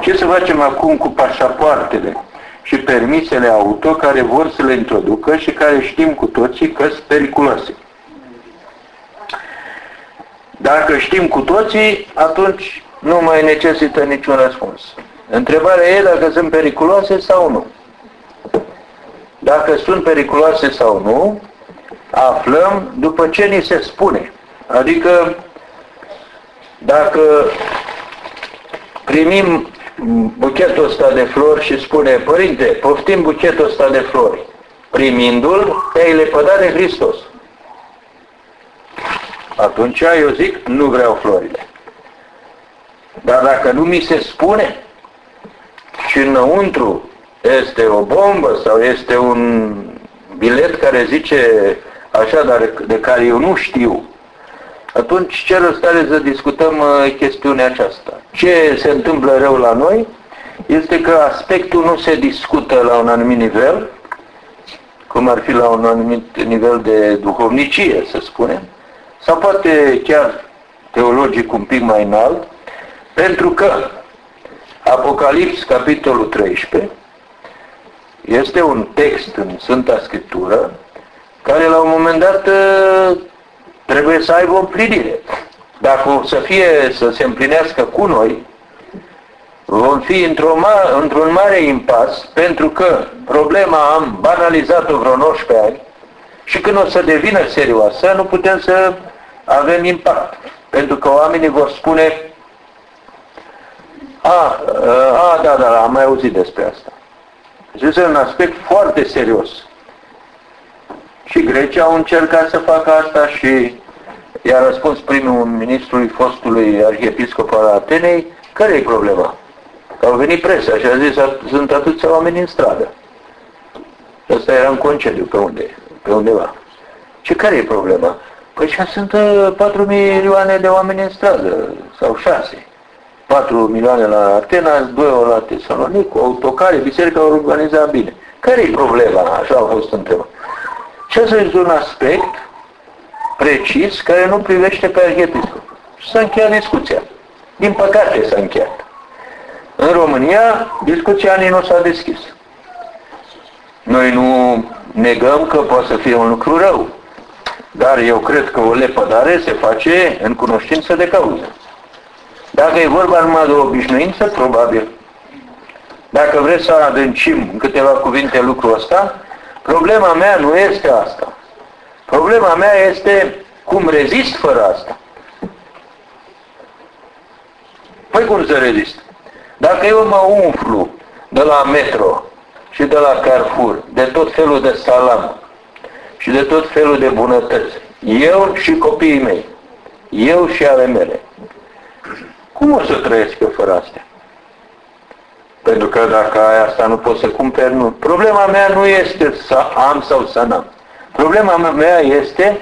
Ce să facem acum cu pașapoartele și permisele auto care vor să le introducă și care știm cu toții că sunt periculoase? Dacă știm cu toții, atunci nu mai necesită niciun răspuns. Întrebarea e dacă sunt periculoase sau nu. Dacă sunt periculoase sau nu, aflăm după ce ni se spune. Adică, dacă primim buchetul ăsta de flori și spune, Părinte, poftim buchetul ăsta de flori, primindu-l, te-ai lepădat de Hristos. Atunci eu zic, nu vreau florile. Dar dacă nu mi se spune și înăuntru este o bombă sau este un bilet care zice așa, dar de care eu nu știu, atunci ce rost are să discutăm uh, chestiunea aceasta? Ce se întâmplă rău la noi este că aspectul nu se discută la un anumit nivel, cum ar fi la un anumit nivel de duhovnicie, să spunem, sau poate chiar teologic un pic mai înalt, pentru că Apocalips, capitolul 13, este un text în Sfânta Scriptură care la un moment dat ă, trebuie să aibă o împlinire. Dacă o să fie, să se împlinească cu noi, vom fi într-un ma într mare impas pentru că problema am banalizat-o vreo 19 ani și când o să devină serioasă, nu putem să avem impact. Pentru că oamenii vor spune a, a, da, da, da, am mai auzit despre asta. Deci este un aspect foarte serios. Și Grecia au încercat să facă asta și i-a răspuns primul ministrului fostului arhiepiscop al Atenei, care e problema? Că au venit presa și a zis, sunt atâția oameni în stradă. Ăsta era în concediu, pe unde? Pe undeva. Și care e problema? Păi și sunt 4 uh, milioane de oameni în stradă, sau 6. 4 milioane la Atena, 2 la Tesalonic, cu autocare, biserica au organizat bine. Care e problema? Așa a fost întrebat. Ce să este un aspect precis care nu privește pe arhiepiscop. Și s-a încheiat discuția. Din păcate s-a încheiat. În România, discuția nici nu s-a deschis. Noi nu negăm că poate să fie un lucru rău. Dar eu cred că o lepădare se face în cunoștință de cauză. Dacă e vorba numai de obișnuință, probabil. Dacă vreți să adâncim în câteva cuvinte lucrul ăsta, problema mea nu este asta. Problema mea este cum rezist fără asta. Păi cum să rezist? Dacă eu mă umflu de la metro și de la Carrefour, de tot felul de salam și de tot felul de bunătăți, eu și copiii mei, eu și ale mele, cum o să trăiesc eu fără astea? Pentru că dacă ai asta nu poți să cumperi, nu. Problema mea nu este să am sau să n-am. Problema mea este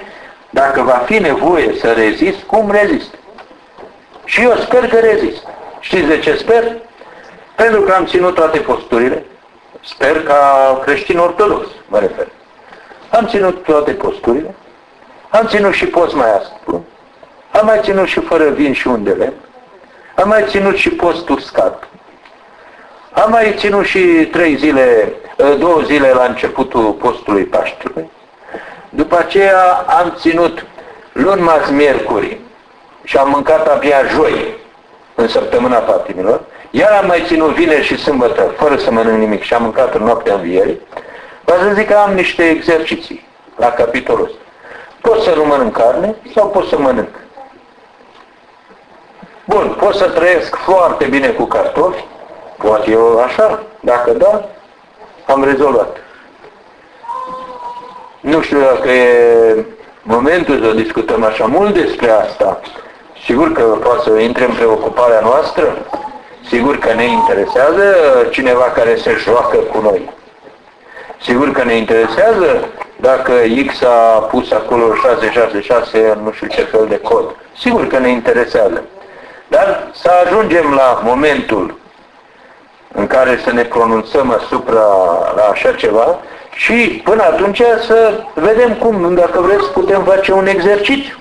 dacă va fi nevoie să rezist, cum rezist? Și eu sper că rezist. Știți de ce sper? Pentru că am ținut toate posturile. Sper ca creștin ortodox, mă refer. Am ținut toate posturile. Am ținut și post mai aspru. Am mai ținut și fără vin și undele. Am mai ținut și post uscat. Am mai ținut și trei zile, ă, două zile la începutul postului Paștelui. După aceea am ținut luni, marți, miercuri și am mâncat abia joi în săptămâna patimilor. Iar am mai ținut vineri și sâmbătă fără să mănânc nimic și am mâncat în noaptea învierii. Vă să zic că am niște exerciții la capitolul ăsta. Pot să nu mănânc carne sau pot să mănânc. Bun, pot să trăiesc foarte bine cu cartofi, poate eu așa, dacă da, am rezolvat. Nu știu dacă e momentul să discutăm așa mult despre asta. Sigur că poate să intre în preocuparea noastră, sigur că ne interesează cineva care se joacă cu noi. Sigur că ne interesează dacă X a pus acolo 666 nu știu ce fel de cod. Sigur că ne interesează. Dar să ajungem la momentul în care să ne pronunțăm asupra la așa ceva și până atunci să vedem cum, dacă vreți, putem face un exercițiu.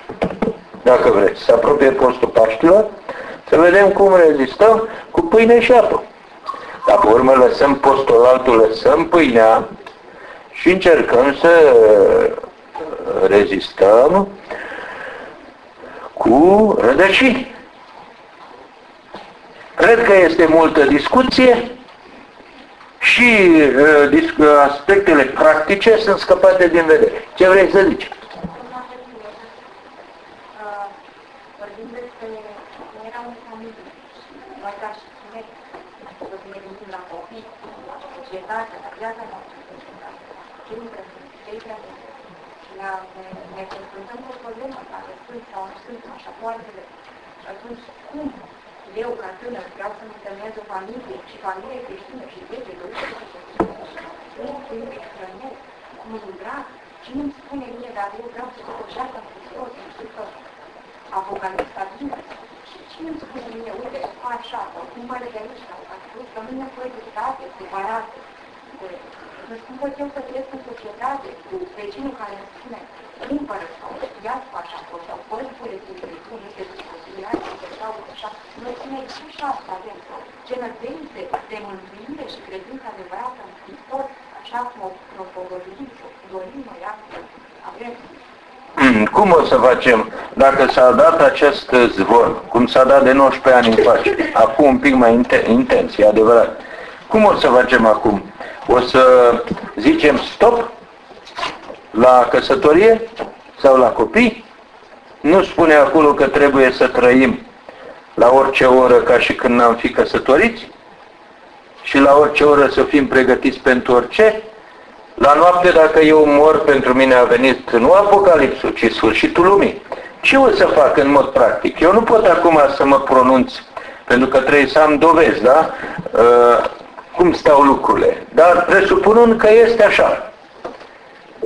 Dacă vreți, să apropie postul Paștilor, să vedem cum rezistăm cu pâine și apă. Dar pe urmă lăsăm postul altul, lăsăm pâinea și încercăm să rezistăm cu rădăcini. Cred că este multă discuție și uh, aspectele practice sunt scăpate din vedere. Ce vrei să zici? ne confruntăm cu problema care sunt sau nu sunt pașapoartele. Și atunci, cum eu, ca tânăr, vreau să-mi întâlnez o familie și familie creștină și 10, 12, nu fiu extrămer, mândrat, și nu-mi spune mie, dar eu vreau să fac o viață în Hristos, să știu că Apocalipsa vine. Și cine îmi spune mie, uite, fac așa, sau cum mă de aici, sau a spus că nu ne poate state separate. Deci cum pot eu să trăiesc în societate cu vecinul care îmi spune, cumpără sau ia-ți pașaport sau poți buletinul de cum este dispoziția sau așa. Noi ținem și asta avem genătări de, de mântuire și credință adevărată în Hristos, așa cum o propovăduim și o dorim noi astfel. Avem hmm, cum o să facem dacă s-a dat acest zvon, cum s-a dat de 19 ani încoace, acum un pic mai intens, e adevărat. Cum o să facem acum? O să zicem stop la căsătorie sau la copii? Nu spune acolo că trebuie să trăim la orice oră ca și când n-am fi căsătoriți? Și la orice oră să fim pregătiți pentru orice? La noapte, dacă eu mor, pentru mine a venit nu Apocalipsul, ci sfârșitul lumii. Ce o să fac în mod practic? Eu nu pot acum să mă pronunț, pentru că trebuie să am dovezi, da? Uh, cum stau lucrurile. Dar presupunând că este așa.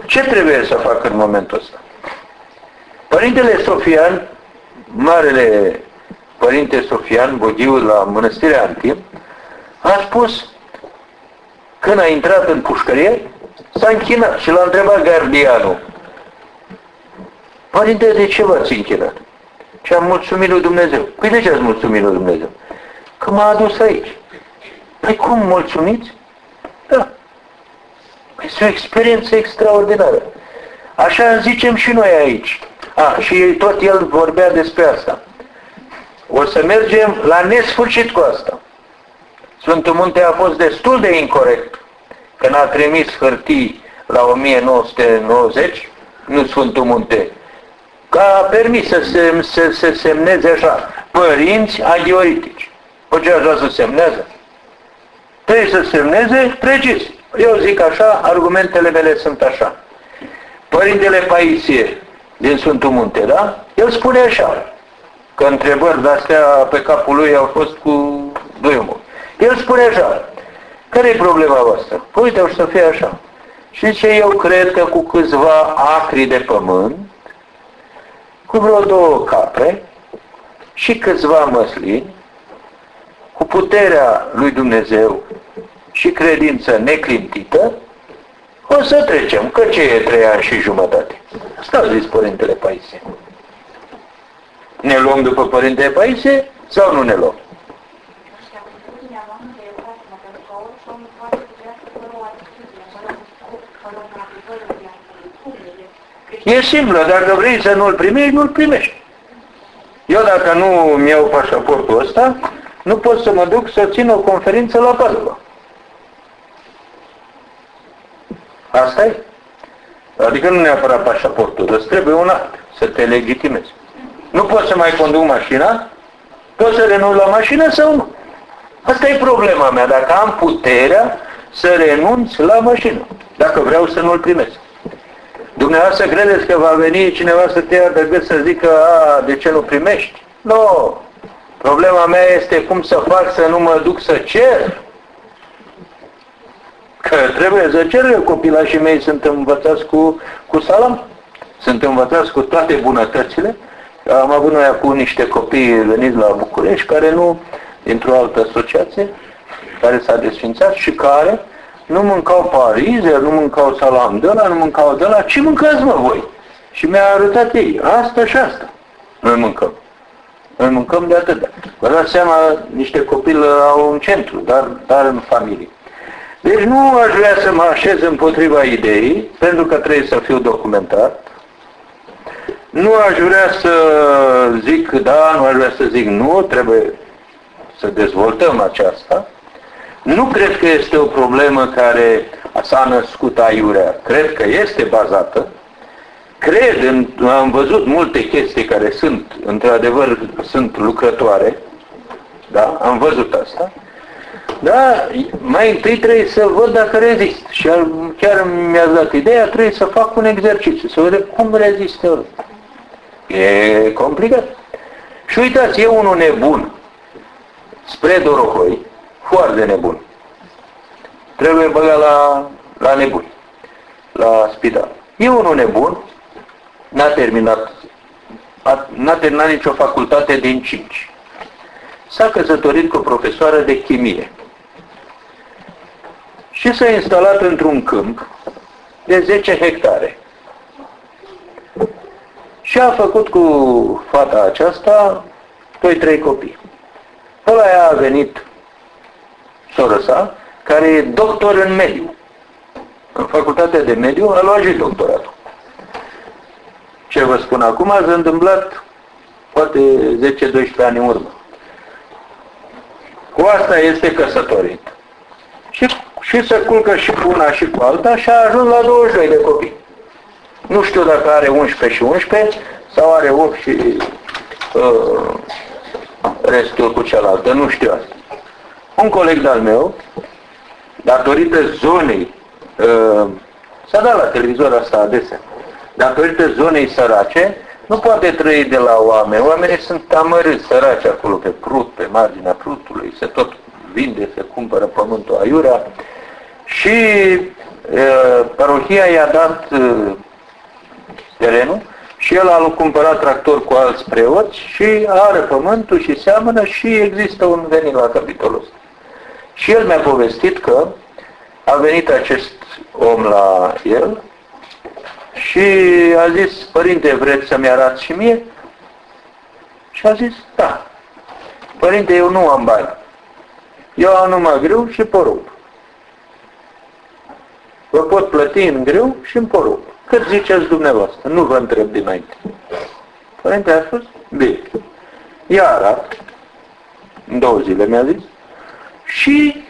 Ce trebuie să fac în momentul ăsta? Părintele Sofian, marele Părinte Sofian, Boghiu la Mănăstirea Antim, a spus, când a intrat în pușcărie, s-a închinat și l-a întrebat gardianul, Părinte, de ce v-ați închinat? Și am mulțumit lui Dumnezeu. Păi de ce ați mulțumit lui Dumnezeu? Că m-a adus aici. Păi cum, mulțumiți? Da. Este o experiență extraordinară. Așa zicem și noi aici. A, și tot el vorbea despre asta. O să mergem la nesfârșit cu asta. Sfântul Munte a fost destul de incorrect când a trimis hârtii la 1990, nu Sfântul Munte, că a permis să se, să se semneze așa, părinți aghioritici. O ce așa să semnează? Trebuie să semneze precis. Eu zic așa, argumentele mele sunt așa. Părintele Paisie din Sfântul Munte, da? El spune așa, că întrebări de-astea pe capul lui au fost cu doi El spune așa, care e problema voastră? Păi uite, o să fie așa. Și ce eu cred că cu câțiva acri de pământ, cu vreo două capre și câțiva măslini, cu puterea lui Dumnezeu și credință neclintită, o să trecem, că ce e trei ani și jumătate? Asta a zis Părintele Paisie. Ne luăm după Părintele Paisie sau nu ne luăm? E simplu, dacă vrei să nu-l primești, nu-l primești. Eu dacă nu-mi iau pașaportul ăsta, nu pot să mă duc să țin o conferință la Padova. Asta e. Adică nu neapărat pașaportul, îți trebuie un act să te legitimezi. Nu poți să mai conduc mașina, poți să renunți la mașină sau nu. Asta e problema mea, dacă am puterea să renunț la mașină, dacă vreau să nu-l primesc. Dumneavoastră credeți că va veni cineva să te ia de gât să zică, a, de ce nu primești? Nu. Problema mea este cum să fac să nu mă duc să cer. Că trebuie să cer eu copilașii mei sunt învățați cu, cu salam, sunt învățați cu toate bunătățile. Am avut noi acum niște copii veniți la București care nu, dintr-o altă asociație, care s-a desfințat și care nu mâncau parize, nu mâncau salam de la, nu mâncau de la, ce mâncați mă voi? Și mi-a arătat ei, asta și asta. Noi mâncăm. Noi mâncăm de atât. Vă dați seama, niște copii au un centru, dar, dar în familie. Deci nu aș vrea să mă așez împotriva ideii, pentru că trebuie să fiu documentat. Nu aș vrea să zic da, nu aș vrea să zic nu, trebuie să dezvoltăm aceasta. Nu cred că este o problemă care s-a născut aiurea. Cred că este bazată. Cred, în, am văzut multe chestii care sunt, într-adevăr, sunt lucrătoare. Da? Am văzut asta. Da, mai întâi trebuie să văd dacă rezist. Și chiar mi-a dat ideea, trebuie să fac un exercițiu, să vedem cum rezist eu. E complicat. Și uitați, e unul nebun spre Dorohoi, foarte nebun. Trebuie băgat la, la nebun, la spital. E unul nebun, n-a terminat, n-a terminat nicio facultate din cinci. S-a căsătorit cu o profesoară de chimie și s-a instalat într-un câmp de 10 hectare. Și a făcut cu fata aceasta doi, trei copii. Ăla a venit sora sa, care e doctor în mediu. În facultatea de mediu a luat și doctoratul. Ce vă spun acum s-a întâmplat poate 10-12 ani în urmă. Cu asta este căsătorit. Și, și se culcă și cu una și cu alta și a ajuns la 22 de copii. Nu știu dacă are 11 și 11 sau are 8 și uh, restul cu cealaltă, nu știu asta. Un coleg de-al meu, datorită zonei, uh, s-a dat la televizor asta adesea, datorită zonei sărace, nu poate trăi de la oameni. Oamenii sunt amărâți, săraci acolo pe prut, pe marginea prutului, se tot vinde, se cumpără pământul aiurea și uh, parohia i-a dat uh, terenul și el a cumpărat tractor cu alți preoți și are pământul și seamănă și există un venit la capitolul ăsta. Și el mi-a povestit că a venit acest om la el și a zis, părinte, vreți să-mi arăți și mie? Și a zis, da. Părinte, eu nu am bani. Eu am numai greu și porumb. Vă pot plăti în greu și în porumb. Cât ziceți dumneavoastră? Nu vă întreb dinainte. Părinte a spus, bine. Iar în două zile mi-a zis, și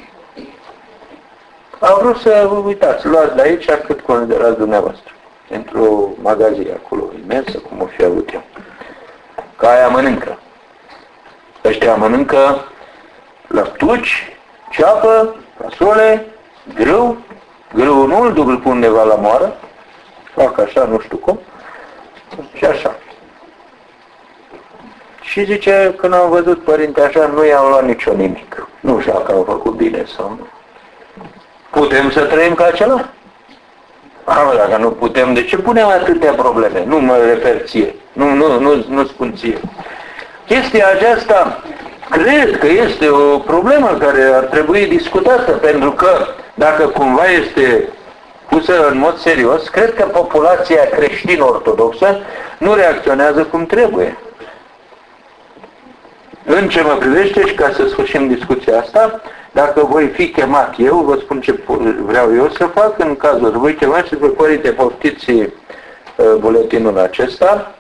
am vrut să vă uitați, luați de aici cât considerați dumneavoastră. Într-o magazie acolo imensă, cum o fi avut eu. Ca aia mănâncă. Ăștia mănâncă lăptuci, ceapă, fasole, grâu, grâu nu îl duc îl pun undeva la moară, fac așa, nu știu cum, și așa. Și zice, când am văzut părinte așa, nu i-am luat nicio nimic. Nu știu dacă am făcut bine sau nu. Putem să trăim ca acela? Am, dacă nu putem, de ce punem atâtea probleme? Nu mă refer ție. Nu, nu, nu, nu spun ție. Chestia aceasta cred că este o problemă care ar trebui discutată, pentru că dacă cumva este pusă în mod serios, cred că populația creștin-ortodoxă nu reacționează cum trebuie. În ce mă privește și ca să sfârșim discuția asta, dacă voi fi chemat eu, vă spun ce vreau eu să fac, în cazul voi chema și vă părinte poftiți uh, buletinul acesta,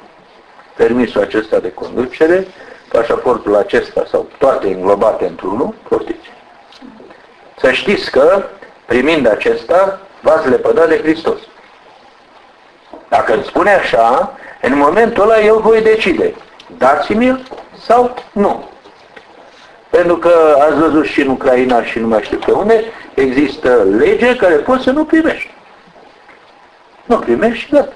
permisul acesta de conducere, pașaportul acesta sau toate înglobate într-unul, poftiți. Să știți că, primind acesta, v-ați lepădat de Hristos. Dacă îmi spune așa, în momentul ăla eu voi decide. Dați-mi-l sau nu. Pentru că ați văzut și în Ucraina și nu mai știu pe unde, există lege care poți să nu primești. Nu primești și gata.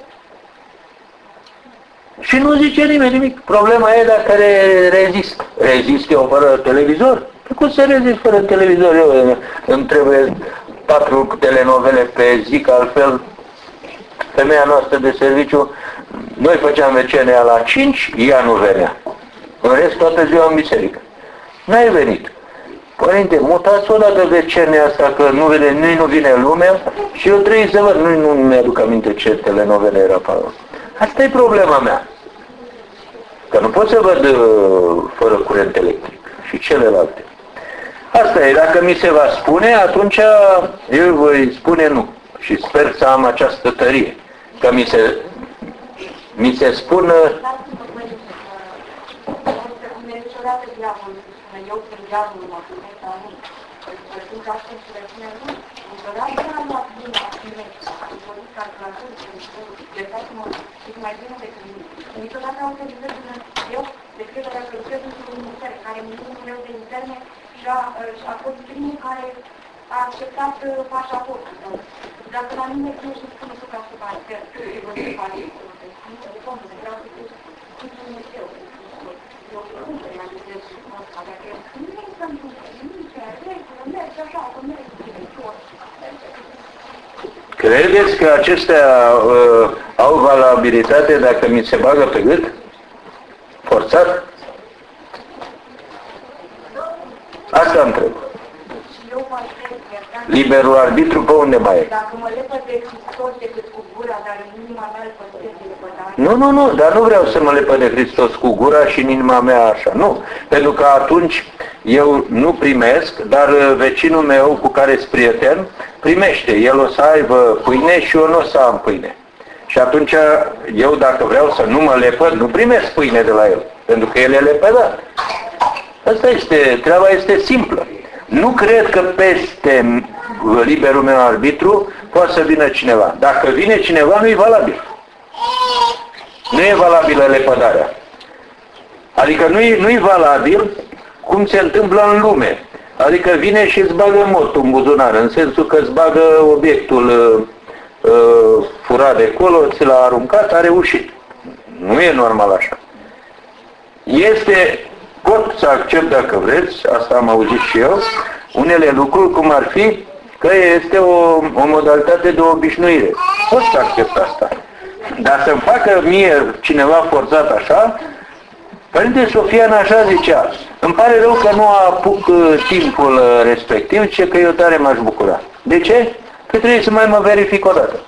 Și nu zice nimeni nimic. Problema e dacă re rezist. Rezist eu fără televizor? Pe cum să rezist fără televizor? Eu îmi trebuie patru telenovele pe zi, că altfel femeia noastră de serviciu, noi făceam vecenea la 5, ea nu venea. În rest, toată ziua în biserică. N-ai venit. Părinte, mutați o dată vecenea asta, că nu vede, nu, nu vine lumea și eu trebuie să văd. Nu, nu mi-aduc aminte ce telenovele era pe Asta e problema mea. Că nu pot să văd uh, fără curent electric și celelalte. Asta e, dacă mi se va spune, atunci eu voi spune nu. Și sper să am această tărie. Că mi se, mi se spună calculator, de fapt, mă știu mai bine decât mine. Niciodată am să lucrez eu, de câte ori lucrez într-un minister, care ministrul meu de interne și-a, și-a fost primul care a acceptat pașaportul. Dacă la mine nu știu cum să ca să bani, că îi văd de bani, de fondul, vreau să fiu Dumnezeu. Eu nu realizez asta, dacă nu să-mi Credeți că acestea uh, au valabilitate dacă mi se bagă pe gât? Forțat? Asta întreb. Liberul arbitru pe unde mai e? Dacă mă lepă de Hristos decât cu gura, dar în inima mea îl păstrez de lepădare. Nu, nu, nu, dar nu vreau să mă lepă de Hristos cu gura și în inima mea așa, nu. Pentru că atunci eu nu primesc, dar vecinul meu cu care sunt prieten primește. El o să aibă pâine și eu nu o să am pâine. Și atunci eu dacă vreau să nu mă lepăd, nu primesc pâine de la el, pentru că el e lepădat. Asta este, treaba este simplă. Nu cred că peste liberul meu arbitru poate să vină cineva. Dacă vine cineva, nu e valabil. Nu e valabilă lepădarea. Adică nu e, nu e valabil cum se întâmplă în lume. Adică vine și îți bagă motul în buzunar, în sensul că îți bagă obiectul uh, uh, furat de acolo, ți l-a aruncat, a reușit. Nu e normal așa. Este, pot să accept dacă vreți, asta am auzit și eu, unele lucruri cum ar fi că este o, o modalitate de obișnuire. Pot să accept asta. Dar să-mi facă mie cineva forțat așa, Părinte Sofian așa zicea, îmi pare rău că nu apuc uh, timpul uh, respectiv, ce că eu tare m-aș bucura. De ce? Că trebuie să mai mă verific o dată.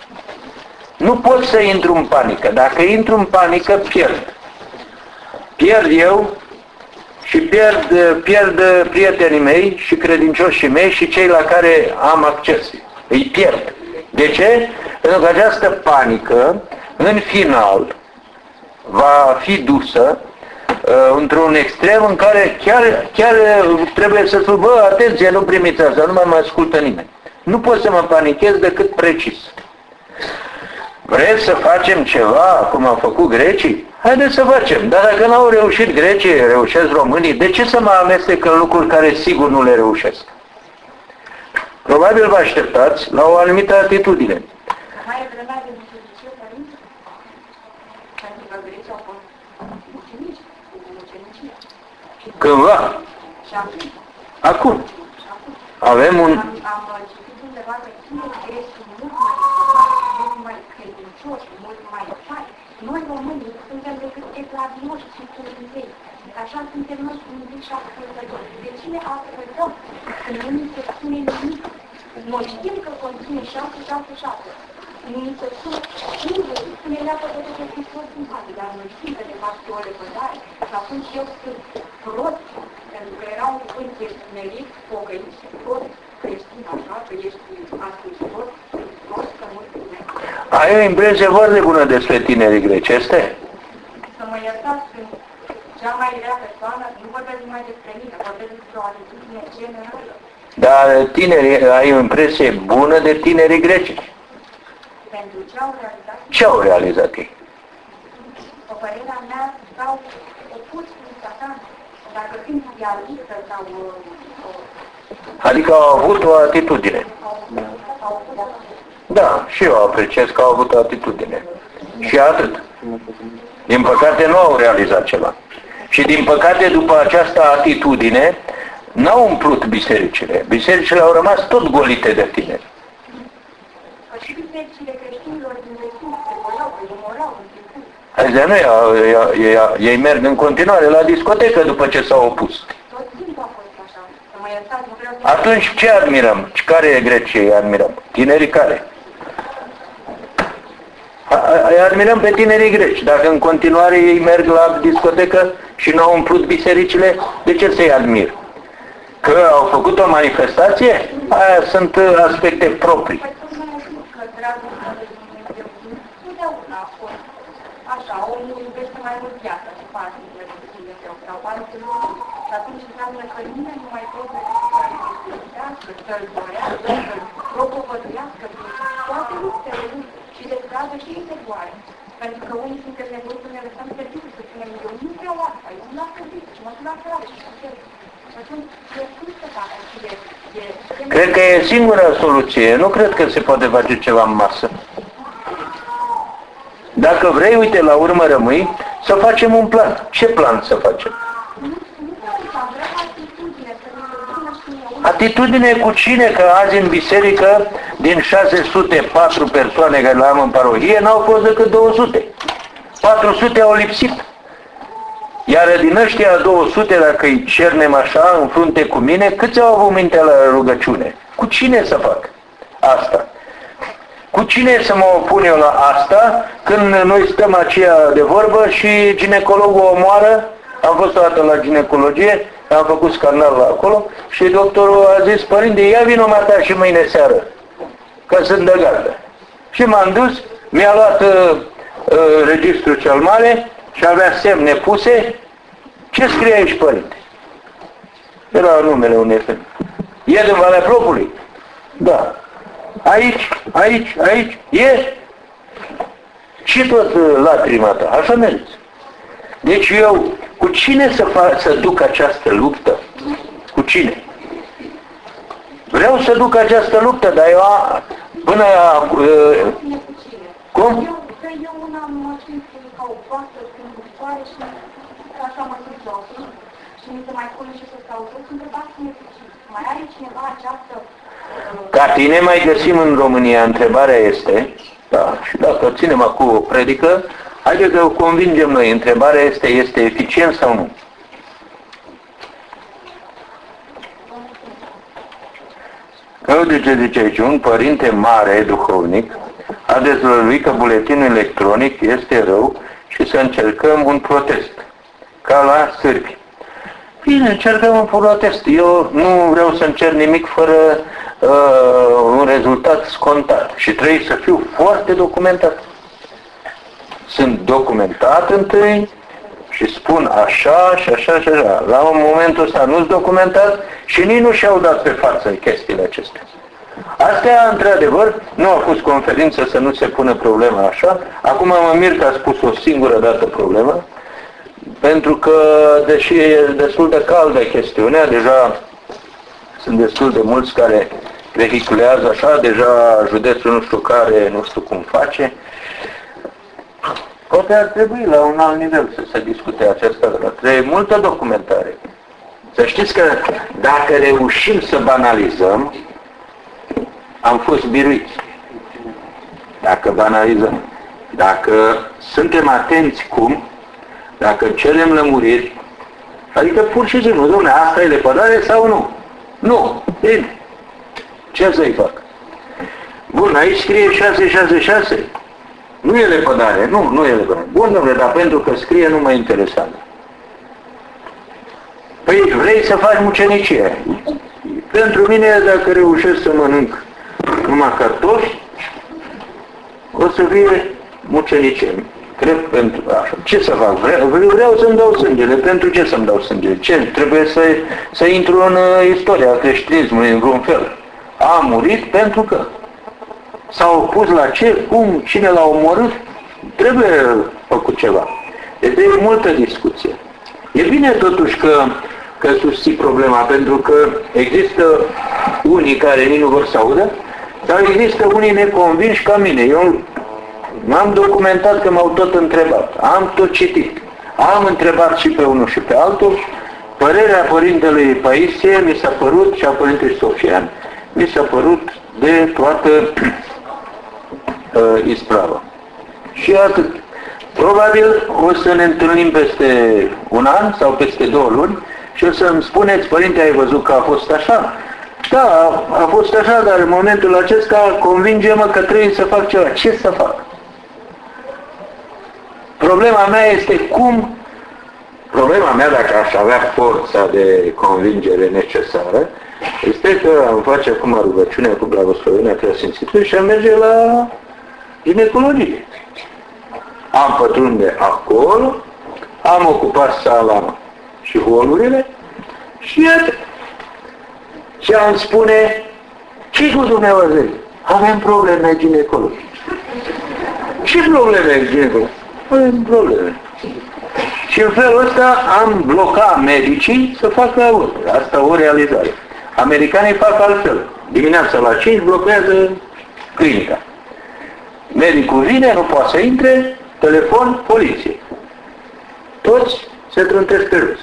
Nu pot să intru în panică. Dacă intru în panică, pierd. Pierd eu și pierd, uh, pierd prietenii mei și credincioșii mei și cei la care am acces. Îi pierd. De ce? Pentru că această panică, în final, va fi dusă uh, într-un extrem în care chiar, chiar trebuie să spun, bă, atenție, nu primiți asta, nu mai mă ascultă nimeni. Nu pot să mă panichez decât precis. Vreți să facem ceva cum au făcut grecii? Haideți să facem. Dar dacă n-au reușit grecii, reușesc românii, de ce să mă amestec în lucruri care sigur nu le reușesc? Probabil vă așteptați la o anumită atitudine. Mai vremea de Cândva. Acum. Avem un... Am citit undeva că cine sunt mult mai mult mai credincioși, mult mai tari. Noi românii suntem decât eclavioși și furtizei. Așa suntem noi un și ascultători. De cine ascultăm? Când nu ni se spune nimic. Noi știm că conține 6, 6, 6 mi se spune, nu spune leapă de toate Hristos în parte, dar noi știm că de fapt e o lepădare. Și atunci eu sunt prost, pentru că era un cuvânt de smerit, pocăit și prost creștin, așa, că ești ascultător, prost, că nu spune. Ai o impresie foarte bună despre tinerii greci, este? Să mă iertați, sunt cea mai rea persoană, nu vorbesc numai despre mine, vorbesc despre o atitudine generală. Dar tinerii, ai o impresie bună de tinerii greci. Pentru ce au realizat? Ce au realizat ei? O părerea mea stau opus cu satan. Dacă sunt idealistă sau... Adică au avut o atitudine. Da, și eu apreciez că au avut o atitudine. Și atât. Din păcate nu au realizat ceva. Și din păcate după această atitudine n-au umplut bisericile. Bisericile au rămas tot golite de tineri. Și bisericile creștinilor din Vestin se goleau, omorau, Azi nu, ea, ea, ea, ei merg în continuare la discotecă după ce s-au opus. Tot timpul a fost așa. Să mă iertați, nu vreau să... Atunci ce admirăm? Care e Grecia admirăm? Tinerii care? admirăm pe tinerii greci. Dacă în continuare ei merg la discotecă și nu au umplut bisericile, de ce să-i admir? Că au făcut o manifestație? Aia sunt aspecte proprii. Așa, omul iubește mai mult viața și patrii Dumnezeu sau alții și atunci înseamnă că nimeni nu mai poate să-l iubească, să-l dorească, să-l propovăduiască toate luptele lui și de stradă și ei se doare. Pentru că unii suntem nevoiți să ne lăsăm pe tine, să spunem, eu nu vreau asta, eu nu las pe și mă sunt la și Cred că e singura soluție. Nu cred că se poate face ceva în masă. Dacă vrei, uite, la urmă rămâi, să facem un plan. Ce plan să facem? Atitudine cu cine? Că azi în biserică, din 604 persoane care le-am în parohie, n-au fost decât 200. 400 au lipsit. Iar din ăștia 200, dacă îi cernem așa în frunte cu mine, câți au avut minte la rugăciune? Cu cine să fac asta? Cu cine să mă opun eu la asta când noi stăm aceea de vorbă și ginecologul o moară? Am fost o dată la ginecologie, am făcut scanal la acolo și doctorul a zis, părinte, ia vină ta și mâine seară, că sunt de gardă. Și m-am dus, mi-a luat uh, uh, registrul cel mare și avea semne puse. Ce scrie aici, părinte? Era numele unei femei. E din Valea Plopului? Da. Aici, aici, aici, e. Și tot uh, lacrima ta, așa mergi. Deci eu, cu cine să, fac, să duc această luptă? Cu cine? Vreau să duc această luptă, dar eu până... Uh, cum? Eu una mă simt ca o pasă când și așa mă simt și mi se mai pune și să stau jos, întrebați-ne mai are cineva această ca tine mai găsim în România, întrebarea este, da, și dacă ținem acum o predică, haide că o convingem noi, întrebarea este, este eficient sau nu? Că de ce zice aici, un părinte mare, duhovnic, a dezvăluit că buletinul electronic este rău și să încercăm un protest, ca la sârbi. Bine, încercăm un protest. Eu nu vreau să încerc nimic fără uh, un rezultat scontat și trebuie să fiu foarte documentat. Sunt documentat întâi și spun așa și așa și așa. La un momentul ăsta nu sunt documentat și nici nu și-au dat pe față chestiile acestea. Astea, într-adevăr, nu a fost conferință să nu se pună problema așa. Acum mă mir că a spus o singură dată problema, pentru că, deși e destul de caldă chestiunea, deja sunt destul de mulți care vehiculează așa, deja județul nu știu care, nu știu cum face. Poate ar trebui la un alt nivel să se discute această dar trebuie multă documentare. Să știți că dacă reușim să banalizăm, am fost biruiți. Dacă banalizăm. Dacă suntem atenți cum, dacă cerem lămuriri, adică pur și simplu, domnule, asta e lepădare sau nu? Nu. Bine. Ce să-i fac? Bun, aici scrie 666. Nu e lepădare. Nu, nu e lepădare. Bun, domnule, dar pentru că scrie nu mă interesează. Păi vrei să faci mucenicie. Pentru mine, dacă reușesc să mănânc numai cartofi, o să fie mucenicie. Cred pentru așa. Ce să fac? Vreau, vreau să-mi dau sângele. Pentru ce să-mi dau sângele? Ce? Trebuie să, să intru în uh, istoria creștinismului în vreun fel. A murit pentru că. S-au pus la ce? Cum? Cine l-a omorât? Trebuie făcut ceva. Deci e multă discuție. E bine totuși că, că susții problema, pentru că există unii care nici nu vor să audă, dar există unii neconvinși ca mine. Eu M-am documentat că m-au tot întrebat. Am tot citit. Am întrebat și pe unul și pe altul. Părerea Părintelui Paisie mi s-a părut, și a Părintelui Sofian, mi s-a părut de toată uh, isprava. Și atât. Probabil o să ne întâlnim peste un an sau peste două luni și o să-mi spuneți, Părinte, ai văzut că a fost așa? Da, a, a fost așa, dar în momentul acesta convinge-mă că trebuie să fac ceva. Ce să fac? Problema mea este cum, problema mea dacă aș avea forța de convingere necesară, este că am face acum rugăciunea cu blagoslovenia preasfințitului și am merge la ginecologie. Am pătrunde acolo, am ocupat sala și holurile și iată. Și am spune, ce cu dumneavoastră? Avem probleme ginecologice. Ce probleme ginecologice? Avem probleme. Și în felul ăsta am blocat medicii să facă avorturi. Asta o realizare. Americanii fac altfel. Dimineața la 5 blochează clinica. Medicul vine, nu poate să intre, telefon, poliție. Toți se trântesc pe râs.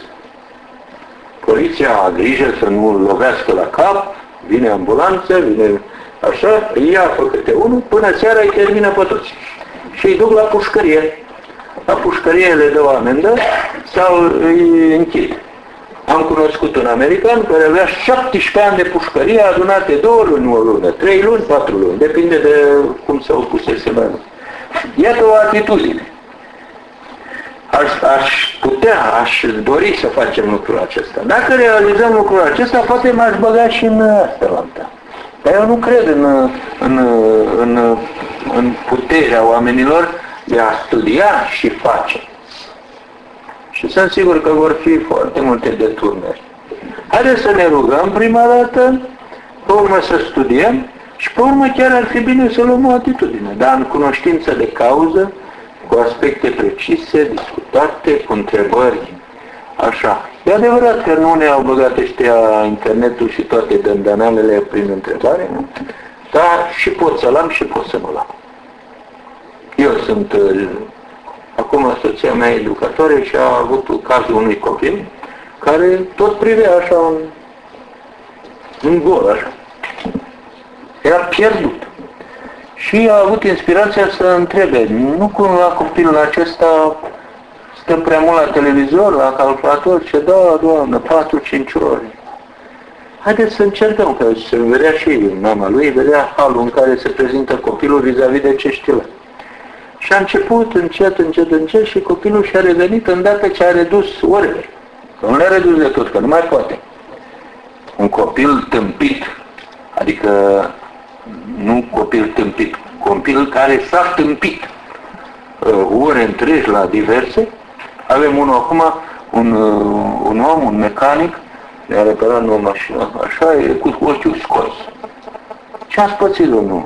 Poliția a grijă să nu lovească la cap, vine ambulanță, vine așa, ia pe câte unul, până seara îi termină pe toți. Și îi duc la pușcărie. La pușcărie le dă o amendă sau îi închid. Am cunoscut un american care avea 17 ani de pușcărie adunate două luni, o lună, trei luni, patru luni, depinde de cum se opusese mai mult. Iată o atitudine. Aș, aș putea, aș dori să facem lucrul acesta. Dacă realizăm lucrul acesta, poate m-aș băga și în asta la alta. Dar eu nu cred în, în, în, în puterea oamenilor de a studia și face. Și sunt sigur că vor fi foarte multe deturnări. Haideți să ne rugăm prima dată, pe urmă să studiem și pe urmă chiar ar fi bine să luăm o atitudine, dar în cunoștință de cauză, cu aspecte precise, discutate, cu întrebări, așa. E adevărat că nu ne-au băgat ăștia internetul și toate dândanalele prin întrebare, nu? Dar și pot să-l am și pot să nu-l am. Eu sunt uh, acum soția mea educatoare și a avut cazul unui copil care tot privea așa un, un gol, așa. Era pierdut. Și a avut inspirația să întrebe, nu cumva copilul acesta stă prea mult la televizor, la calculator, ce da, doamnă, 4-5 ore. Haideți să încercăm, că se vedea și mama lui, vedea halul în care se prezintă copilul vis-a-vis -vis de ce știu. Și a început încet, încet, încet și copilul și-a revenit îndată ce a redus orele. Că nu le-a redus de tot, că nu mai poate. Un copil tâmpit, adică nu copil tâmpit, copil care s-a tâmpit uh, ore întregi la diverse. Avem unul acum, un, uh, un om, un mecanic, ne-a reparat o mașină, așa, e cu ochiul scos. Ce a spățit domnul?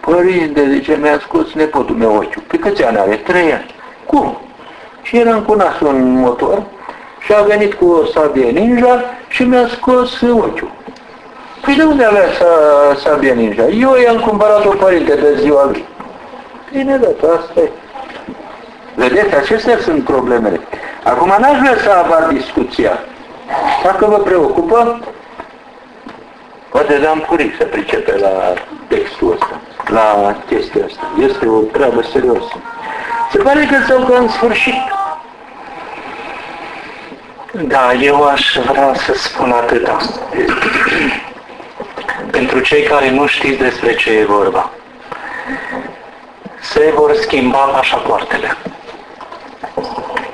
Părinte, zice, mi-a scos nepotul meu ochiul. Pe câți ani are? Trei ani. Cum? Și eram cu nasul în motor și a venit cu o sabie ninja și mi-a scos ochiul. Păi de unde avea să, sabie ninja? Eu i-am cumpărat-o părinte de ziua lui. Bine, da, asta e. Vedeți, acestea sunt problemele. Acum n-aș vrea să avar discuția. Dacă vă preocupă, poate Dan Puric să pricepe la textul ăsta, la chestia asta. Este o treabă serioasă. Se pare că s-au că în sfârșit. Da, eu aș vrea să spun atâta. Pentru cei care nu știți despre ce e vorba. Se vor schimba pașapoartele.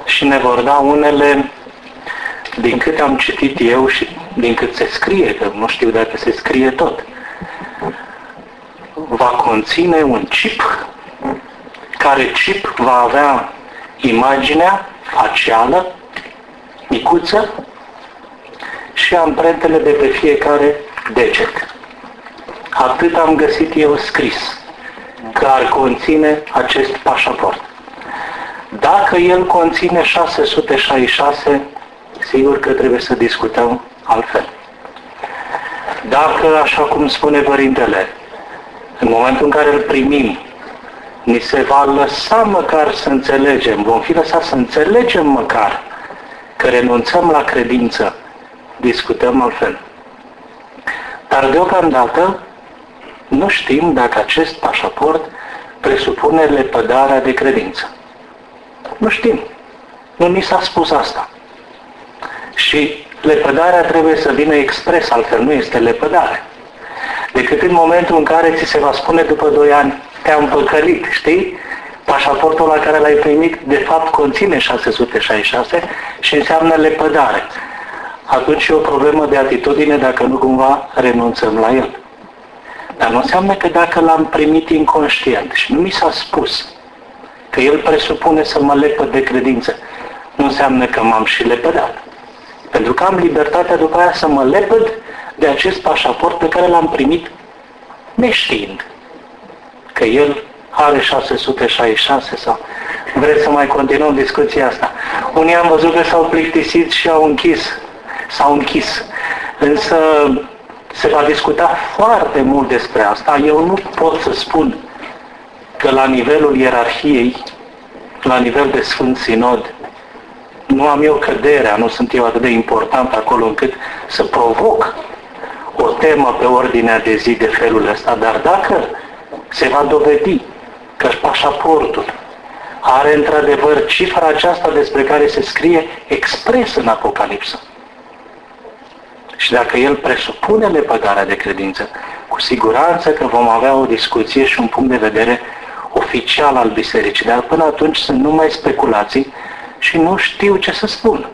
Și ne vor da unele, din cât am citit eu și din cât se scrie, că nu știu dacă se scrie tot, va conține un chip, care chip va avea imaginea facială, micuță, și amprentele de pe fiecare deget. Atât am găsit eu scris că ar conține acest pașaport. Dacă el conține 666, sigur că trebuie să discutăm altfel. Dacă, așa cum spune Părintele, în momentul în care îl primim, ni se va lăsa măcar să înțelegem, vom fi lăsat să înțelegem măcar că renunțăm la credință, discutăm altfel. Dar deocamdată nu știm dacă acest pașaport presupune lepădarea de credință. Nu știm. Nu ni s-a spus asta. Și lepădarea trebuie să vină expres, altfel nu este lepădare. Decât în momentul în care ți se va spune după doi ani, te-am păcălit, știi? Pașaportul la care l-ai primit, de fapt, conține 666 și înseamnă lepădare. Atunci e o problemă de atitudine dacă nu cumva renunțăm la el. Dar nu înseamnă că dacă l-am primit inconștient și nu mi s-a spus că el presupune să mă lepăd de credință, nu înseamnă că m-am și lepădat. Pentru că am libertatea după aia să mă lepăd de acest pașaport pe care l-am primit neștiind că el are 666 sau vreți să mai continuăm discuția asta. Unii am văzut că s-au plictisit și au închis, s-au închis. Însă se va discuta foarte mult despre asta. Eu nu pot să spun că la nivelul ierarhiei, la nivel de Sfânt Sinod, nu am eu căderea, nu sunt eu atât de important acolo încât să provoc o temă pe ordinea de zi de felul ăsta, dar dacă se va dovedi că pașaportul are într-adevăr cifra aceasta despre care se scrie expres în Apocalipsă, și dacă el presupune lepădarea de credință, cu siguranță că vom avea o discuție și un punct de vedere oficial al bisericii. Dar până atunci sunt numai speculații și nu știu ce să spun.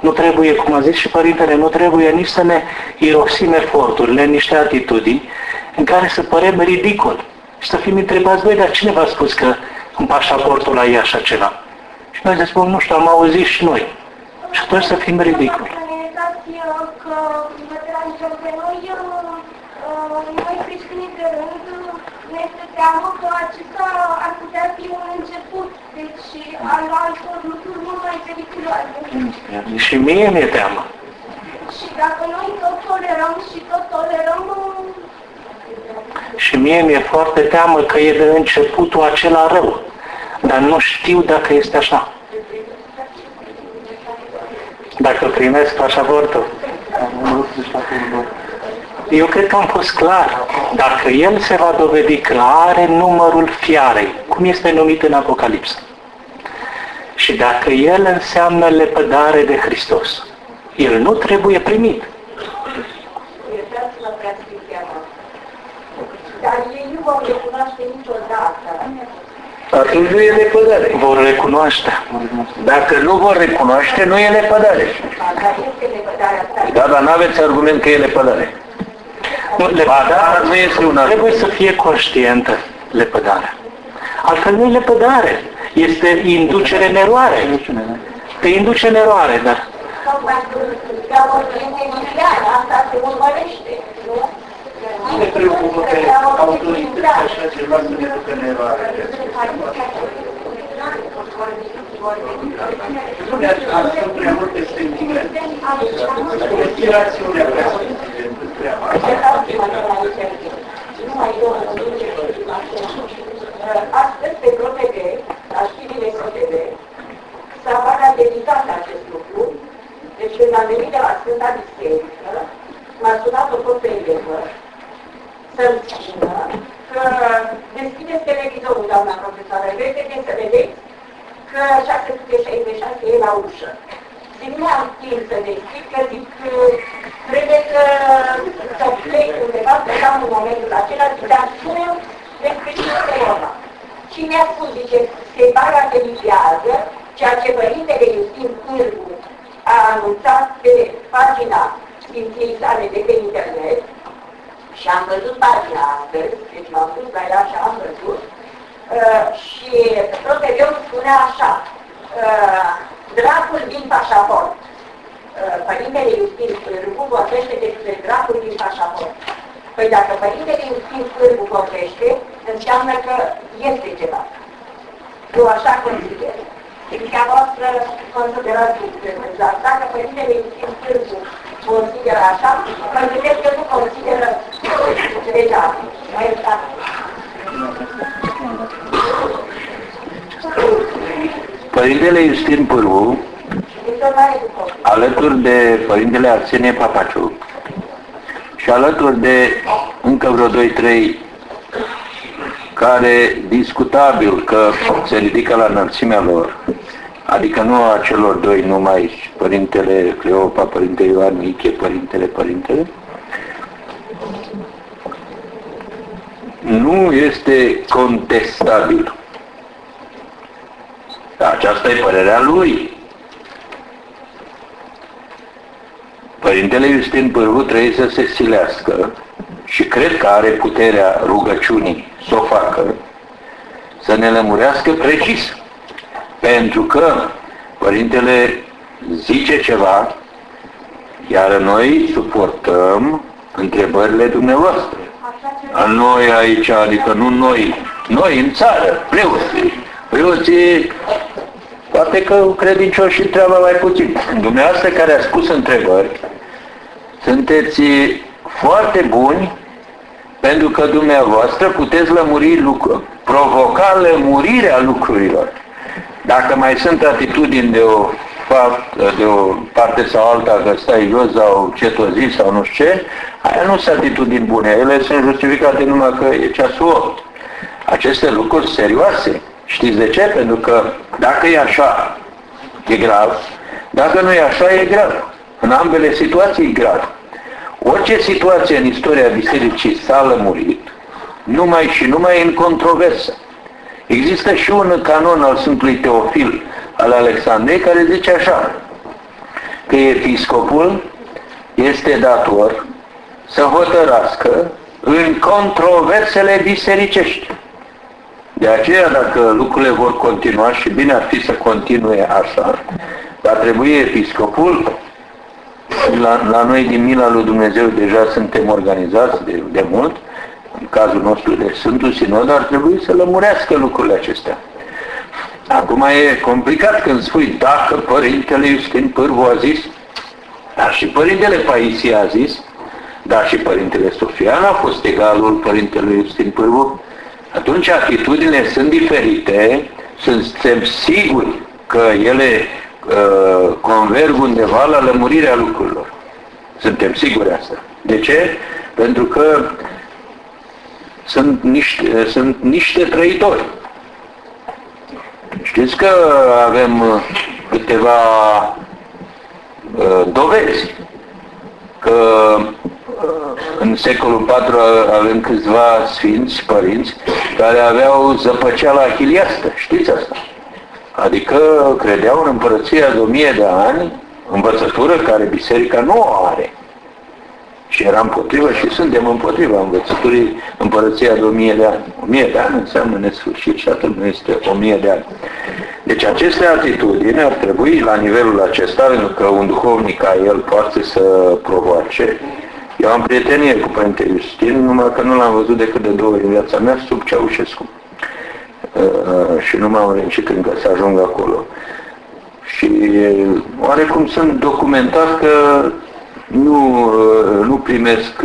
Nu trebuie, cum a zis și Părintele, nu trebuie nici să ne irosim eforturile în niște atitudini în care să părem ridicol. Și să fim întrebați, băi, dar cine v-a spus că în pașaportul la e așa ceva? Și noi zicem, nu știu, am auzit și noi. Și atunci să fim ridicoli. că pe noi, noi creștinii de rând, ne este teamă că acesta ar putea fi un început, deci al altor lucruri mult mai periculoase. Și mie mi-e teamă. Și dacă noi tot tolerăm și tot tolerăm, și mie mi-e foarte teamă că e de începutul acela rău. Dar nu știu dacă este așa. Dacă primesc pașaportul. Eu cred că am fost clar. Dacă el se va dovedi că are numărul fiarei, cum este numit în Apocalipsă, și dacă el înseamnă lepădare de Hristos, el nu trebuie primit. dar ei nu vor recunoaște niciodată. Atunci nu e lepădare. Vor recunoaște. Dacă nu vor recunoaște, nu e lepădare. Dar este lepădarea asta. Da, dar nu aveți argument că e lepădare. Nu, Ba lepădarea da, nu este un argument. trebuie să fie conștientă lepădarea. Altfel nu e lepădare. Este inducere în eroare. Te induce în eroare, dar Tocmai ca o inițială, asta se urmărește, nu? Nu ne preocupă pe autorități așa ceva să ne ducă în eroare. Nu ne sunt prea multe sentimente. Inspirațiunea prea sentimentă, prea mare. Astăzi, pe ProTV, la știrile ProTV, s-a parabenizat acest lucru. Deci când am venit de la Sfânta Biserică, m-a sunat o fostă elevă să-mi spună că deschideți televizorul, doamna profesoară, vedeți să vedeți că 666 e la ușă. Zic, nu am timp să deschid, că zic, trebuie să, să plec undeva, plecam în momentul acela, zic, dar spune despre ce este vorba. Și mi-a spus, zice, se bagatelizează ceea ce Părintele Iustin Cârbu a anunțat pe pagina Sfinției sale de pe internet și am văzut pagina astăzi, deci m-am dus la ea și am văzut, uh, și ProTV spune așa, uh, dracul din pașaport. Uh, Părintele Iustin Cârbu vorbește despre dracul din pașaport. Păi dacă Părintele Iustin Cârbu vorbește, înseamnă că este ceva. Eu așa consider. Dumneavoastră considerați lucrurile, dar dacă Părintele Iustin Cârbu consideră așa, mă gândesc că nu consideră deja. Mai iertați. Părintele Iustin Pârvu, Este o mare bucurie. alături de Părintele Arsenie Papaciu și alături de încă vreo 2-3 care discutabil că se ridică la înălțimea lor, adică nu a celor doi numai, Părintele Cleopa, Părintele Ioan Miche, Părintele, Părintele, nu este contestabil Aceasta e părerea lui. Părintele Iustin Pârvu trebuie să se silească și cred că are puterea rugăciunii să o facă, să ne lămurească precis. Pentru că Părintele zice ceva, iar noi suportăm întrebările dumneavoastră. Noi aici, adică nu noi, noi în țară, preoții. Preoții, poate că credincioși și treaba mai puțin. Dumneavoastră care a spus întrebări, sunteți foarte buni pentru că dumneavoastră puteți lămuri lucruri, provoca lămurirea lucrurilor. Dacă mai sunt atitudini de o, de o parte sau alta că stai jos sau ce zi sau nu știu ce, aia nu sunt atitudini bune, ele sunt justificate numai că e ceasul 8. Aceste lucruri serioase. Știți de ce? Pentru că dacă e așa, e grav. Dacă nu e așa, e grav. În ambele situații e grav. Orice situație în istoria Bisericii s-a lămurit, numai și numai în controversă. Există și un canon al Sfântului Teofil al Alexandrei care zice așa, că episcopul este dator să hotărască în controversele bisericești. De aceea, dacă lucrurile vor continua și bine ar fi să continue așa, va trebui episcopul la, la noi din mila lui Dumnezeu deja suntem organizați de, de mult, în cazul nostru de Sfântul Sinod, ar trebui să lămurească lucrurile acestea. Acum e complicat când spui dacă Părintele Iustin Pârvu a zis, dar și Părintele Paisie a zis, dar și Părintele Sofian a fost egalul Părintele Iustin Pârvu, atunci atitudinile sunt diferite, suntem siguri că ele uh, converg undeva la lămurirea lucrurilor. Suntem siguri asta. De ce? Pentru că sunt niște, sunt niște trăitori. Știți că avem uh, câteva uh, dovezi că uh, în secolul IV avem câțiva sfinți, părinți, care aveau zăpăceala achiliastă. Știți asta? Adică credeau în împărăția de o mie de ani, învățătură care biserica nu o are. Și era împotrivă și suntem împotriva învățăturii împărăția de o mie de ani. O mie de ani înseamnă nesfârșit și atât nu este o mie de ani. Deci aceste atitudini ar trebui la nivelul acesta, pentru că un duhovnic ca el poate să provoace. Eu am prietenie cu Părinte Justin, numai că nu l-am văzut decât de două ori în viața mea, sub Ceaușescu. Uh, și nu m-am reușit încă să ajung acolo. Și oarecum sunt documentat că nu, nu primesc,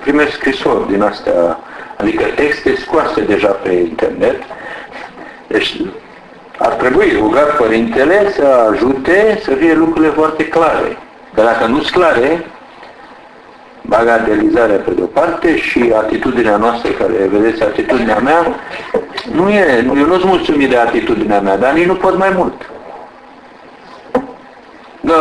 primesc scrisori din astea, adică texte scoase deja pe internet. Deci ar trebui rugat Părintele să ajute să fie lucrurile foarte clare. Că dacă nu sunt clare, bagatelizarea pe de-o parte și atitudinea noastră, care vedeți atitudinea mea, nu e, eu nu sunt mulțumit de atitudinea mea, dar nici nu pot mai mult. Da,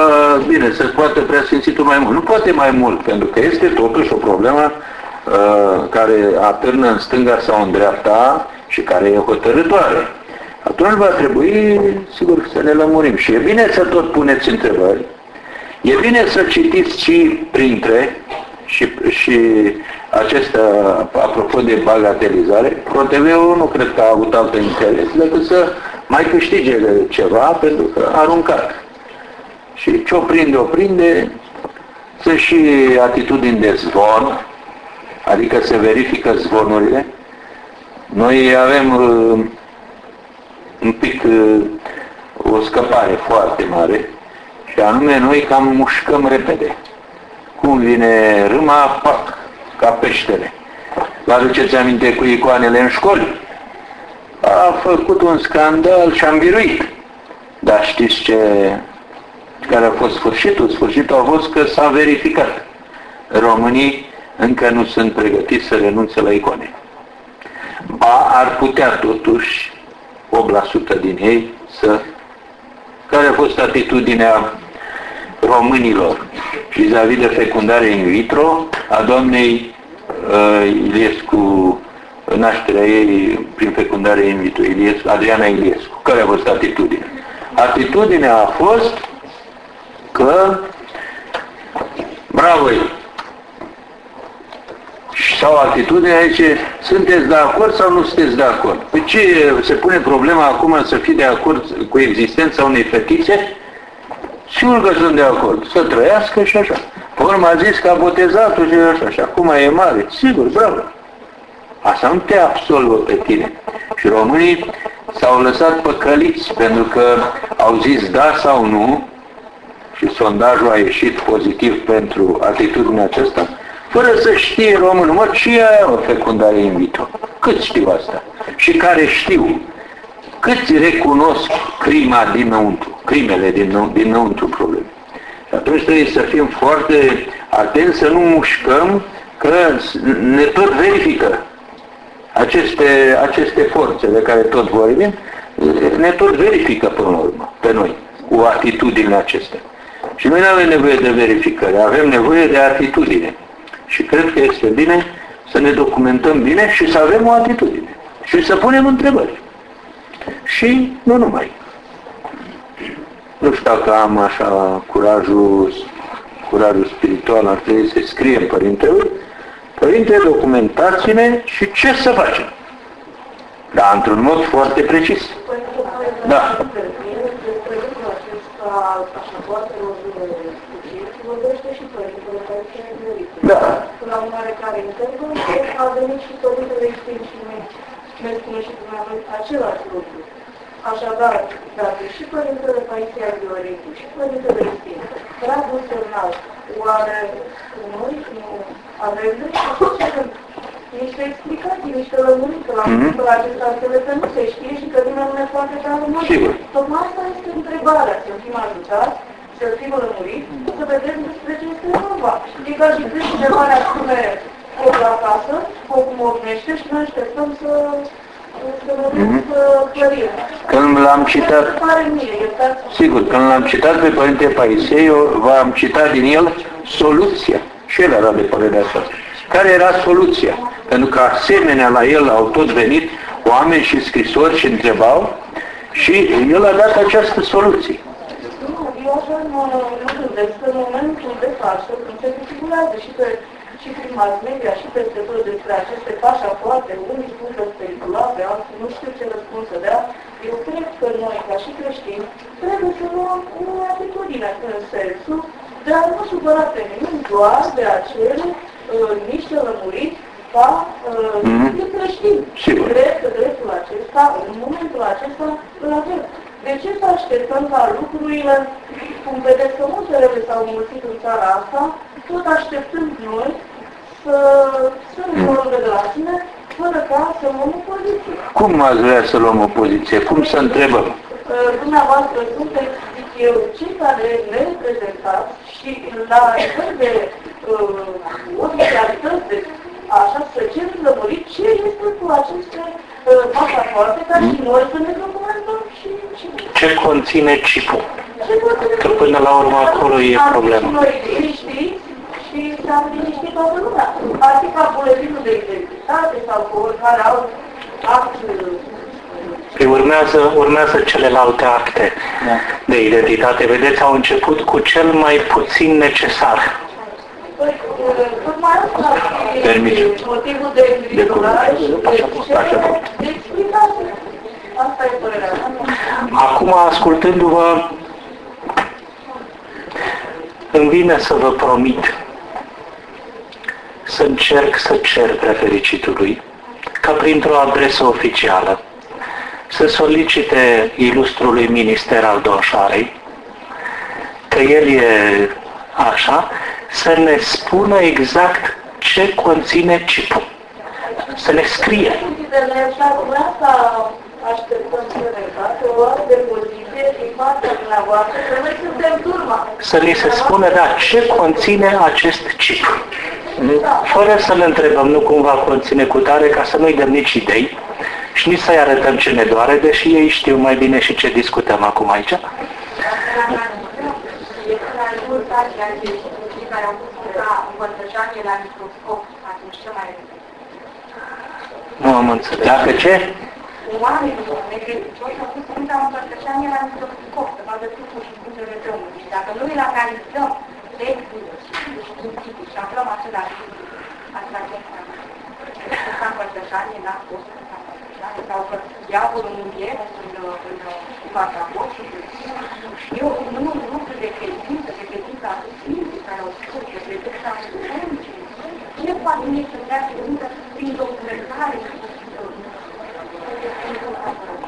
bine, se poate prea simțitul mai mult. Nu poate mai mult, pentru că este totuși o problemă uh, care atârnă în stânga sau în dreapta și care e hotărătoare. Atunci va trebui, sigur, să ne lămurim. Și e bine să tot puneți întrebări. E bine să citiți și printre și, și acesta, apropo de bagatelizare, ProTV-ul nu cred că a avut alt interes decât să mai câștige ceva pentru că a aruncat. Și ce o prinde, o prinde, sunt și atitudini de zvon, adică se verifică zvonurile. Noi avem uh, un pic uh, o scăpare foarte mare și anume noi cam mușcăm repede. Cum vine râma, pac, ca peștele. Vă aduceți aminte cu icoanele în școli? A făcut un scandal și am biruit. Dar știți ce care a fost sfârșitul? Sfârșitul a fost că s-a verificat. Românii încă nu sunt pregătiți să renunțe la icoane. Ba, ar putea totuși 8% din ei să... Care a fost atitudinea românilor vis-a-vis de fecundare in vitro a doamnei uh, Iliescu, nașterea ei prin fecundare in vitro, Iliescu, Adriana Iliescu. Care a fost atitudinea? Atitudinea a fost că bravo sau atitudinea zice, sunteți de acord sau nu sunteți de acord? Păi ce se pune problema acum să fii de acord cu existența unei fetițe? Sigur că sunt de acord. Să trăiască și așa. Pe urmă a zis că a botezat-o și așa. Și acum e mare. Sigur, bravo. Asta nu te absolvă pe tine. Și românii s-au lăsat păcăliți pentru că au zis da sau nu și sondajul a ieșit pozitiv pentru atitudinea aceasta, fără să știe românul, mă, ce e aia, o fecundare in vitro? Cât știu asta? Și care știu? Câți recunosc crima dinăuntru, crimele din, dinăuntru probleme? Și atunci trebuie să fim foarte atenți să nu mușcăm că ne tot verifică aceste, aceste forțe de care tot vorbim, ne tot verifică până la urmă pe noi cu atitudinile acestea. Și noi nu avem nevoie de verificare, avem nevoie de atitudine. Și cred că este bine să ne documentăm bine și să avem o atitudine. Și să punem întrebări. Și nu numai. Nu știu dacă am așa curajul, curajul spiritual, ar trebui să scriem Părintelui, Părinte, documentați-ne și ce să facem? Dar într-un mod foarte precis. Da vorbește și părintele care se negrărită. Da. La un oarecare interval, a venit și părintele Extin și ne spune și dumneavoastră același lucru. Așadar, dacă și părintele Paisia Vioricu și părintele Extin, gradul semnal, oare noi nu avem drept să cerem niște explicații, niște lămuriri, că la Mhm. momentul acesta înțeleg că nu se știe și că lumea nu ne poate da lămuriri. Sigur. Tocmai asta este întrebarea, să fim ajutați să fim lămuriți, să vedem despre ce este vorba. E ca și când cineva ne spune foc la casă, focul mornește și noi așteptăm să să vedem Mhm. să clărim. Când l-am citat, Se pare mie, iertați sigur, când l-am citat pe Părinte Paisei, eu v-am citat din el soluția. Și el era de părerea asta. Care era soluția? Pentru că asemenea la el au tot venit oameni și scrisori și întrebau și el a dat această soluție. Nu, eu așa mă, mă gândesc că în momentul de față, când se figurează și pe și prin mass media și peste tot despre aceste pașapoarte, unii spun că speculate, alții nu știu ce răspuns să dea, eu cred că noi, ca și creștini, trebuie să luăm o atitudine în sensul de a nu supăra pe nimeni, doar de a cere uh, niște lămuriți ca uh, Mhm. mm creștini. Sigur. Cred că dreptul acesta, în momentul acesta, îl avem. De ce să așteptăm ca lucrurile, cum vedeți că multele s-au mulțit în țara asta, tot așteptând noi să, să ne luăm de la sine, fără ca să luăm o poziție. Cum ați vrea să luăm o poziție? Cum să întrebăm? Uh, Dumneavoastră sunteți, zic eu, cei care ne reprezentați și la nivel de uh, oficialități, de așa, să cerem lămurit ce este cu aceste uh, pașapoarte, ca și noi să ne documentăm și, și Ce conține chipul? ce conține Că până la urmă acolo e Am problema. Și noi liniștiți și s-am liniștit toată lumea. Ar fi ca buletinul de identitate sau cu oricare alt act uh, Păi urmează, urmează celelalte acte de identitate. Vedeți, au început cu cel mai puțin necesar. Păi, tocmai asta Permite. este motivul de îngrijorare și de Pașaport, pașaport. de explicație. Asta e părerea mea. Acum, ascultându-vă, îmi vine să vă promit să încerc să cer prefericitului ca printr-o adresă oficială să solicite ilustrului minister al Donșarei că el e așa, să ne spună exact ce conține chipul. Să ne scrie. Internet și acum asta așteptăm să ne facă o altă poziție din partea dumneavoastră, că noi suntem turma. Să li se spună, da, ce conține acest chip. Fără să le întrebăm, nu cumva conține cu tare, ca să nu-i dăm nici idei și nici să-i arătăm ce ne doare, deși ei știu mai bine și ce discutăm acum aici. care au pus ca învățășanie la microscop, atunci ce mai Nu am înțeles. Dacă ce? oamenii necredincioși au spus Sfânta Împărtășanie la microscop, să vadă Trupul și Sfântele Domnului. Și dacă noi îl analizăm textul științific și aflăm același lucru, asta este Sfânta Împărtășanie n-a fost Sfânta Împărtășanie sau că diavolul înviere în, în, în fața voștri. Eu nu, nu de credință, de credință a Sfinții care au spus, de credință a Sfinții. Cine poate mie să vrea credință prin documentare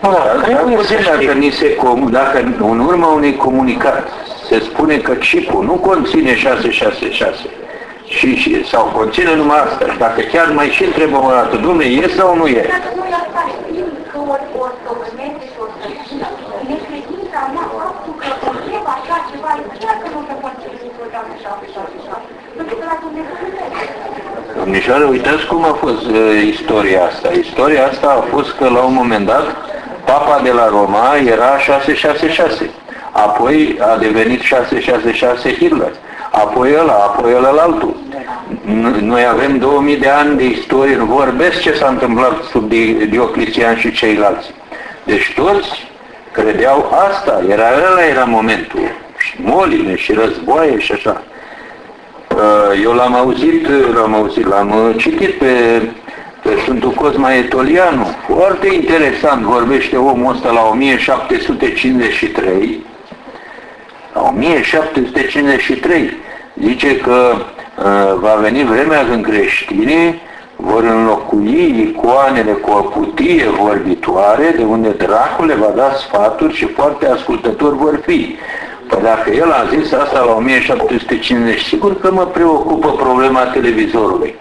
dacă, ni se com, dacă în urma unui comunicat se spune că chipul nu conține 666 și, și, sau conține numai asta, dacă chiar mai și întrebă o dată, Dumnezeu e sau nu e? Dacă nu e asta, știm că o, o stăpânește și o stăpână, necredința mea, faptul că întreb așa ceva, e chiar că nu se poate niciodată 666. Pentru că la Dumnezeu Domnișoare, uitați cum a fost uh, istoria asta. Istoria asta a fost că la un moment dat Papa de la Roma era 666. Apoi a devenit 666 Hitler. Apoi ăla, apoi ăla altul. Noi avem 2000 de ani de istorie, nu vorbesc ce s-a întâmplat sub Diocletian și ceilalți. Deci toți credeau asta, era ăla era momentul. Și moline și războaie și așa. Uh, eu l-am auzit, l-am auzit, l-am uh, citit pe, pe Sfântul Cosma Etolianu. Foarte interesant vorbește omul ăsta la 1753. La 1753 zice că uh, va veni vremea când creștinii vor înlocui icoanele cu o cutie vorbitoare de unde dracul le va da sfaturi și foarte ascultători vor fi. Păi dacă el a zis asta la 1750, sigur că mă preocupă problema televizorului.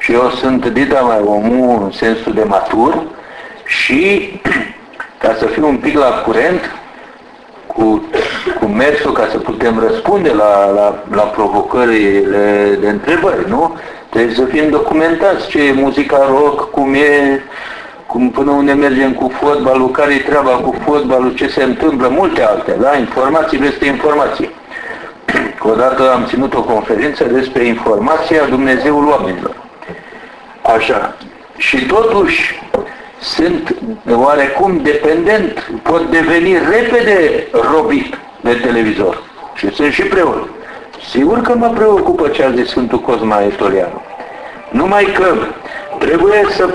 Și eu sunt dita mai omul în sensul de matur și ca să fiu un pic la curent cu, cu mersul ca să putem răspunde la, la, la provocările de întrebări, nu? Trebuie să fim documentați ce e muzica rock, cum e cum până unde mergem cu fotbalul, care e treaba cu fotbalul, ce se întâmplă, multe alte, da? Informațiile este informație. Odată am ținut o conferință despre informația Dumnezeul oamenilor. Așa. Și totuși sunt oarecum dependent, pot deveni repede robit de televizor. Și sunt și preot. Sigur că mă preocupă ce a zis Sfântul Cosma Etolianu. Numai că trebuie să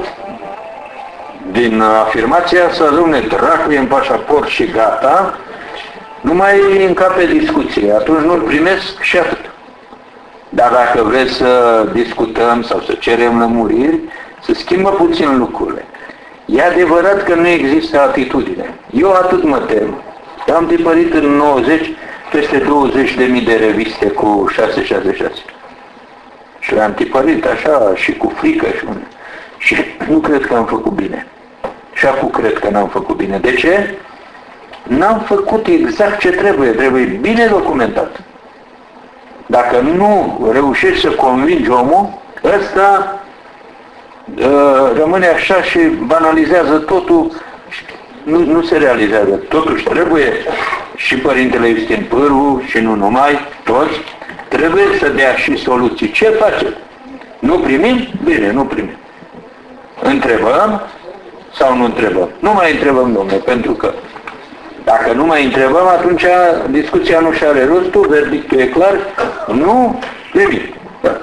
din afirmația asta, domne, dracu e în pașaport și gata, nu mai încape discuție. Atunci nu-l primesc și atât. Dar dacă vreți să discutăm sau să cerem lămuriri, să schimbă puțin lucrurile. E adevărat că nu există atitudine. Eu atât mă tem. Am tipărit în 90 peste 20.000 de reviste cu 666. Și le-am tipărit așa și cu frică și, un... și nu cred că am făcut bine. Și acum cred că n-am făcut bine. De ce? N-am făcut exact ce trebuie. Trebuie bine documentat. Dacă nu reușești să convingi omul, ăsta uh, rămâne așa și banalizează totul, nu, nu se realizează. Totuși trebuie și Părintele Iustin Pârvu și nu numai, toți, trebuie să dea și soluții. Ce facem? Nu primim? Bine, nu primim. Întrebăm sau nu întrebăm? Nu mai întrebăm, domnule, pentru că dacă nu mai întrebăm, atunci discuția nu și are rostul, verdictul e clar, nu, nimic. Da.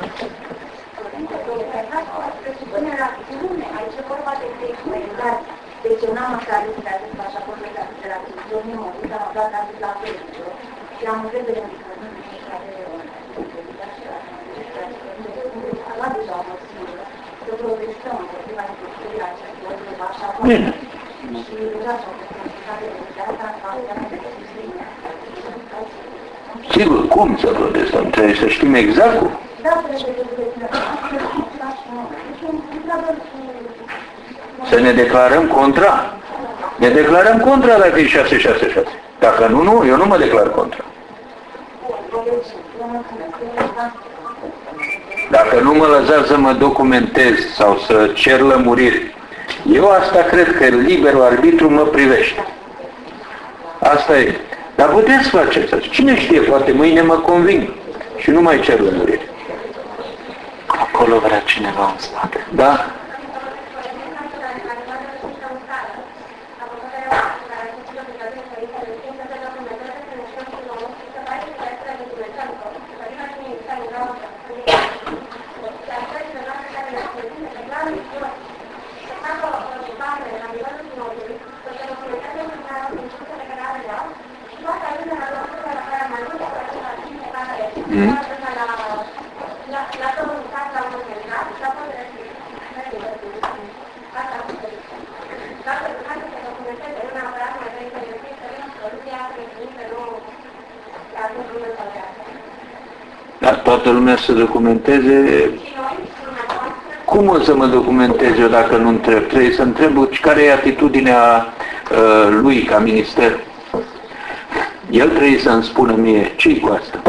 Deci eu n-am așa zis, a zis așa, pot să de la televizor, nu mă uit, am aflat că am zis la televizor și am încredere în că nu și are a luat deja o măsură să protestăm împotriva instituției acestor, așa, Bine. și deja s-au Sigur, cum să protestăm? Trebuie să știm exact cum. Să ne declarăm contra. Ne declarăm contra dacă e 666. Dacă nu, nu, eu nu mă declar contra. Dacă nu mă lăsați să mă documentez sau să cer lămuriri, eu asta cred că liberul arbitru mă privește. Asta e. Dar puteți face asta. Cine știe, poate mâine mă conving și nu mai cer lămuriri. Acolo vrea cineva în spate. Da? Mm. Dar toată lumea să documenteze. Cum o să mă documentez eu dacă nu întreb? Trebuie să întreb care e atitudinea uh, lui ca minister. El trebuie să-mi spună mie ce cu asta.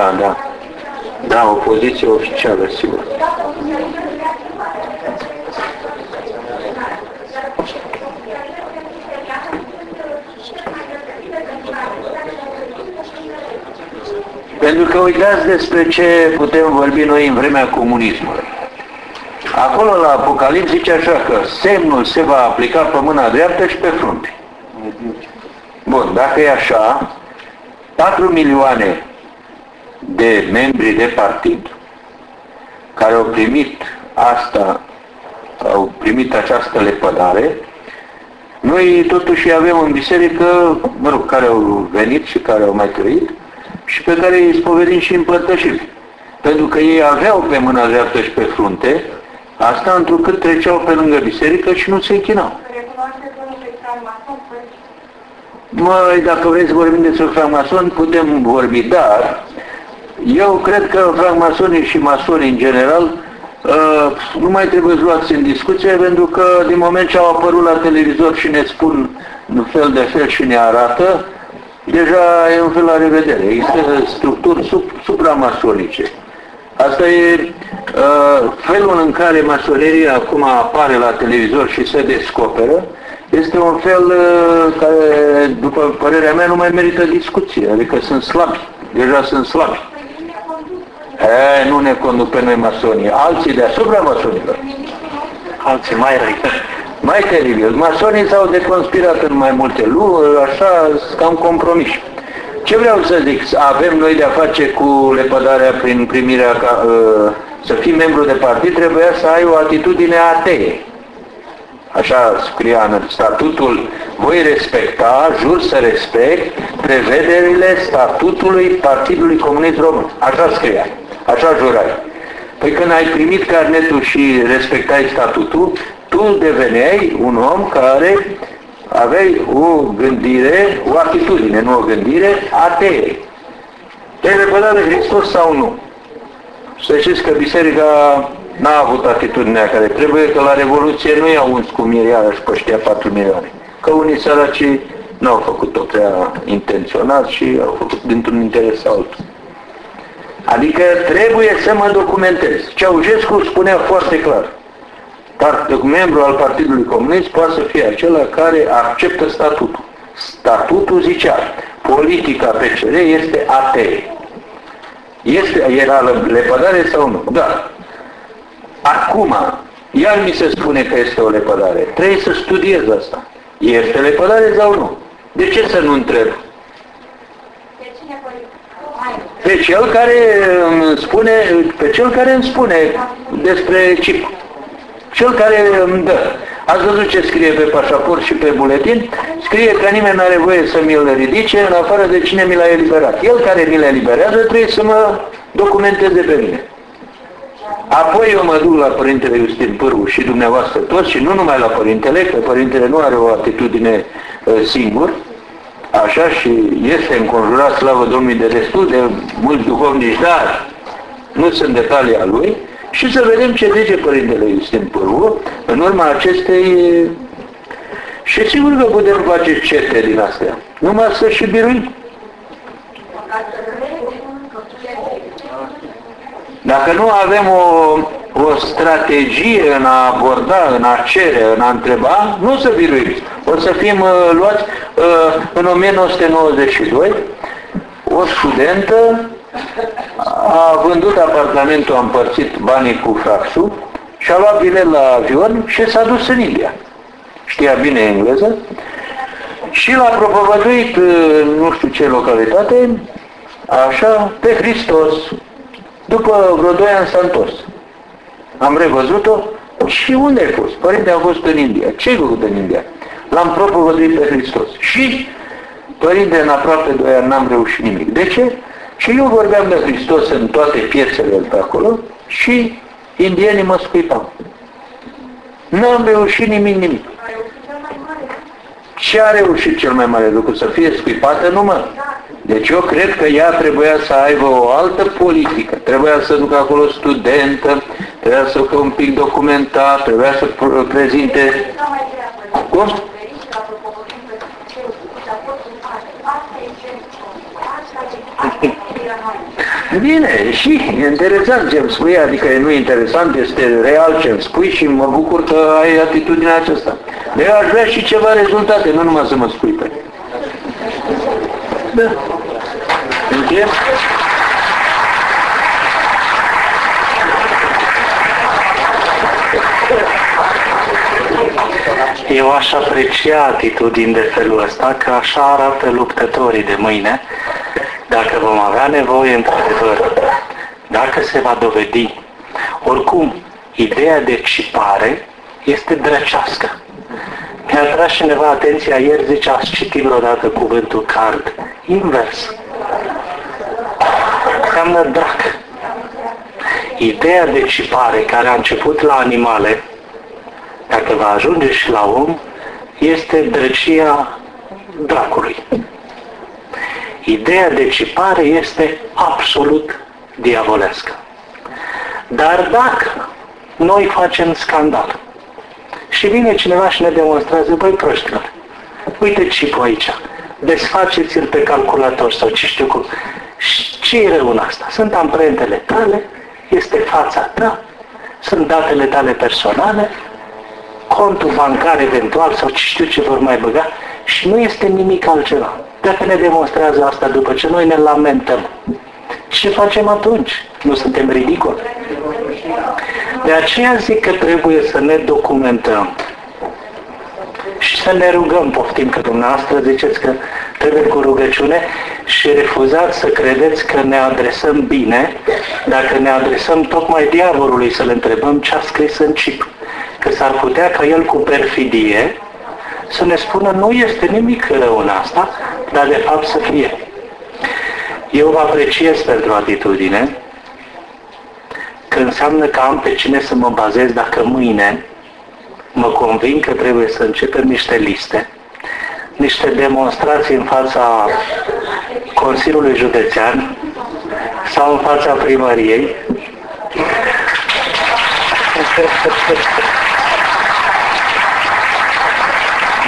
Da, da. Da, o poziție oficială, sigur. Pentru că uitați despre ce putem vorbi noi în vremea comunismului. Acolo la Apocalips zice așa că semnul se va aplica pe mâna dreaptă și pe frunte. Bun, dacă e așa, 4 milioane de membri de partid care au primit asta, au primit această lepădare, noi totuși avem în biserică, mă rog, care au venit și care au mai trăit și pe care îi spovedim și împărtășim. Pentru că ei aveau pe mâna dreaptă și pe frunte, asta întrucât treceau pe lângă biserică și nu se închinau. Măi, dacă vreți să vorbim despre francmason, putem vorbi, dar eu cred că francmasonii și masonii în general uh, nu mai trebuie luați în discuție pentru că din moment ce au apărut la televizor și ne spun în fel de fel și ne arată, deja e un fel la revedere. Există structuri sub, supramasonice. Asta e uh, felul în care masoneria acum apare la televizor și se descoperă, este un fel uh, care, după părerea mea, nu mai merită discuție, adică sunt slabi, deja sunt slabi. E, nu ne conduc pe noi masonii, alții deasupra masonilor. Alții mai răi. Mai teribil. Masonii s-au deconspirat în mai multe luni, așa, cam compromiși. Ce vreau să zic? Avem noi de-a face cu lepădarea prin primirea, ca, uh, să fii membru de partid, trebuia să ai o atitudine atee. Așa scria în statutul, voi respecta, jur să respect, prevederile statutului Partidului Comunist Român. Așa scria, așa jurai. Păi când ai primit carnetul și respectai statutul, tu deveneai un om care aveai o gândire, o atitudine, nu o gândire, atee. Te-ai lepădat de Hristos sau nu? Să știți că biserica n-a avut atitudinea care trebuie, că la Revoluție nu i-au uns cu miriara și păștia 4 milioane. Că unii săraci n-au făcut-o prea intenționat și au făcut dintr-un interes altul. Adică trebuie să mă documentez. Ceaușescu spunea foarte clar. Membru al Partidului Comunist poate să fie acela care acceptă statutul. Statutul zicea, politica PCR este atee. Este, era lepădare sau nu? Da. Acum, iar mi se spune că este o lepădare. Trebuie să studiez asta. Este lepădare sau nu? De ce să nu întreb? Pe cel care îmi spune, pe cel care îmi spune despre chip. Cel care îmi dă. Ați văzut ce scrie pe pașaport și pe buletin? Scrie că nimeni nu are voie să mi-l ridice în afară de cine mi l-a eliberat. El care mi l eliberează trebuie să mă documenteze pe mine. Apoi eu mă duc la Părintele Justin Pârvu și dumneavoastră toți și nu numai la Părintele, că Părintele nu are o atitudine uh, singur, așa și este înconjurat, slavă Domnului, de destul de mulți duhovnici, dar nu sunt detalii a lui, și să vedem ce zice Părintele Justin Pârvu în urma acestei... Și sigur că putem face cete din astea. Numai să și biruim. Dacă nu avem o, o strategie în a aborda, în a cere, în a întreba, nu să biruim. O să fim uh, luați uh, în 1992, o studentă a vândut apartamentul, a împărțit banii cu fraxul și a luat bilet la avion și s-a dus în India. Știa bine engleză Și l-a propovăduit, nu știu ce localitate, așa, pe Hristos. După vreo doi ani s-a întors. Am revăzut-o și unde ai fost? Părinte, am fost în India. Ce ai făcut în India? L-am propovăduit pe Hristos. Și, părinte, în aproape doi ani n-am reușit nimic. De ce? Și eu vorbeam de Hristos în toate piețele pe acolo și indienii mă scuipau. N-am reușit nimic, nimic. Ce a reușit cel mai mare lucru? Să fie scuipată numai? Deci eu cred că ea trebuia să aibă o altă politică. Trebuia să ducă acolo studentă, trebuia să fie un pic documentat, trebuia să prezinte... Cum? Bine, și interesant ce îmi spui, adică nu interesant, este real ce îmi spui și mă bucur că ai atitudinea aceasta. Eu aș vrea și ceva rezultate, nu numai să mă spui pe. Da. Încheiem? Eu aș aprecia atitudini de felul ăsta, că așa arată luptătorii de mâine, dacă vom avea nevoie, într-adevăr, dacă se va dovedi, oricum, ideea de cipare este drăcească. Mi-a tras cineva atenția ieri, zice, ați citit vreodată cuvântul card. Invers. Înseamnă drac. Ideea de cipare care a început la animale, dacă va ajunge și la om, este drăcia dracului. Ideea de cipare este absolut diavolească. Dar dacă noi facem scandal și vine cineva și ne demonstrează, băi proștilor, uite chipul aici, desfaceți-l pe calculator sau ce știu cum. Ce e rău în asta? Sunt amprentele tale, este fața ta, sunt datele tale personale, contul bancar eventual sau ce știu ce vor mai băga și nu este nimic altceva. Dacă ne demonstrează asta după ce noi ne lamentăm, ce facem atunci? Nu suntem ridicoli? De aceea zic că trebuie să ne documentăm și să ne rugăm, poftim că dumneavoastră ziceți că trebuie cu rugăciune și refuzați să credeți că ne adresăm bine dacă ne adresăm tocmai diavolului să le întrebăm ce a scris în cip. Că s-ar putea ca el cu perfidie să ne spună nu este nimic rău în asta, dar de fapt să fie. Eu vă apreciez pentru atitudine, că înseamnă că am pe cine să mă bazez dacă mâine mă convin că trebuie să începem niște liste, niște demonstrații în fața Consiliului Județean sau în fața primăriei.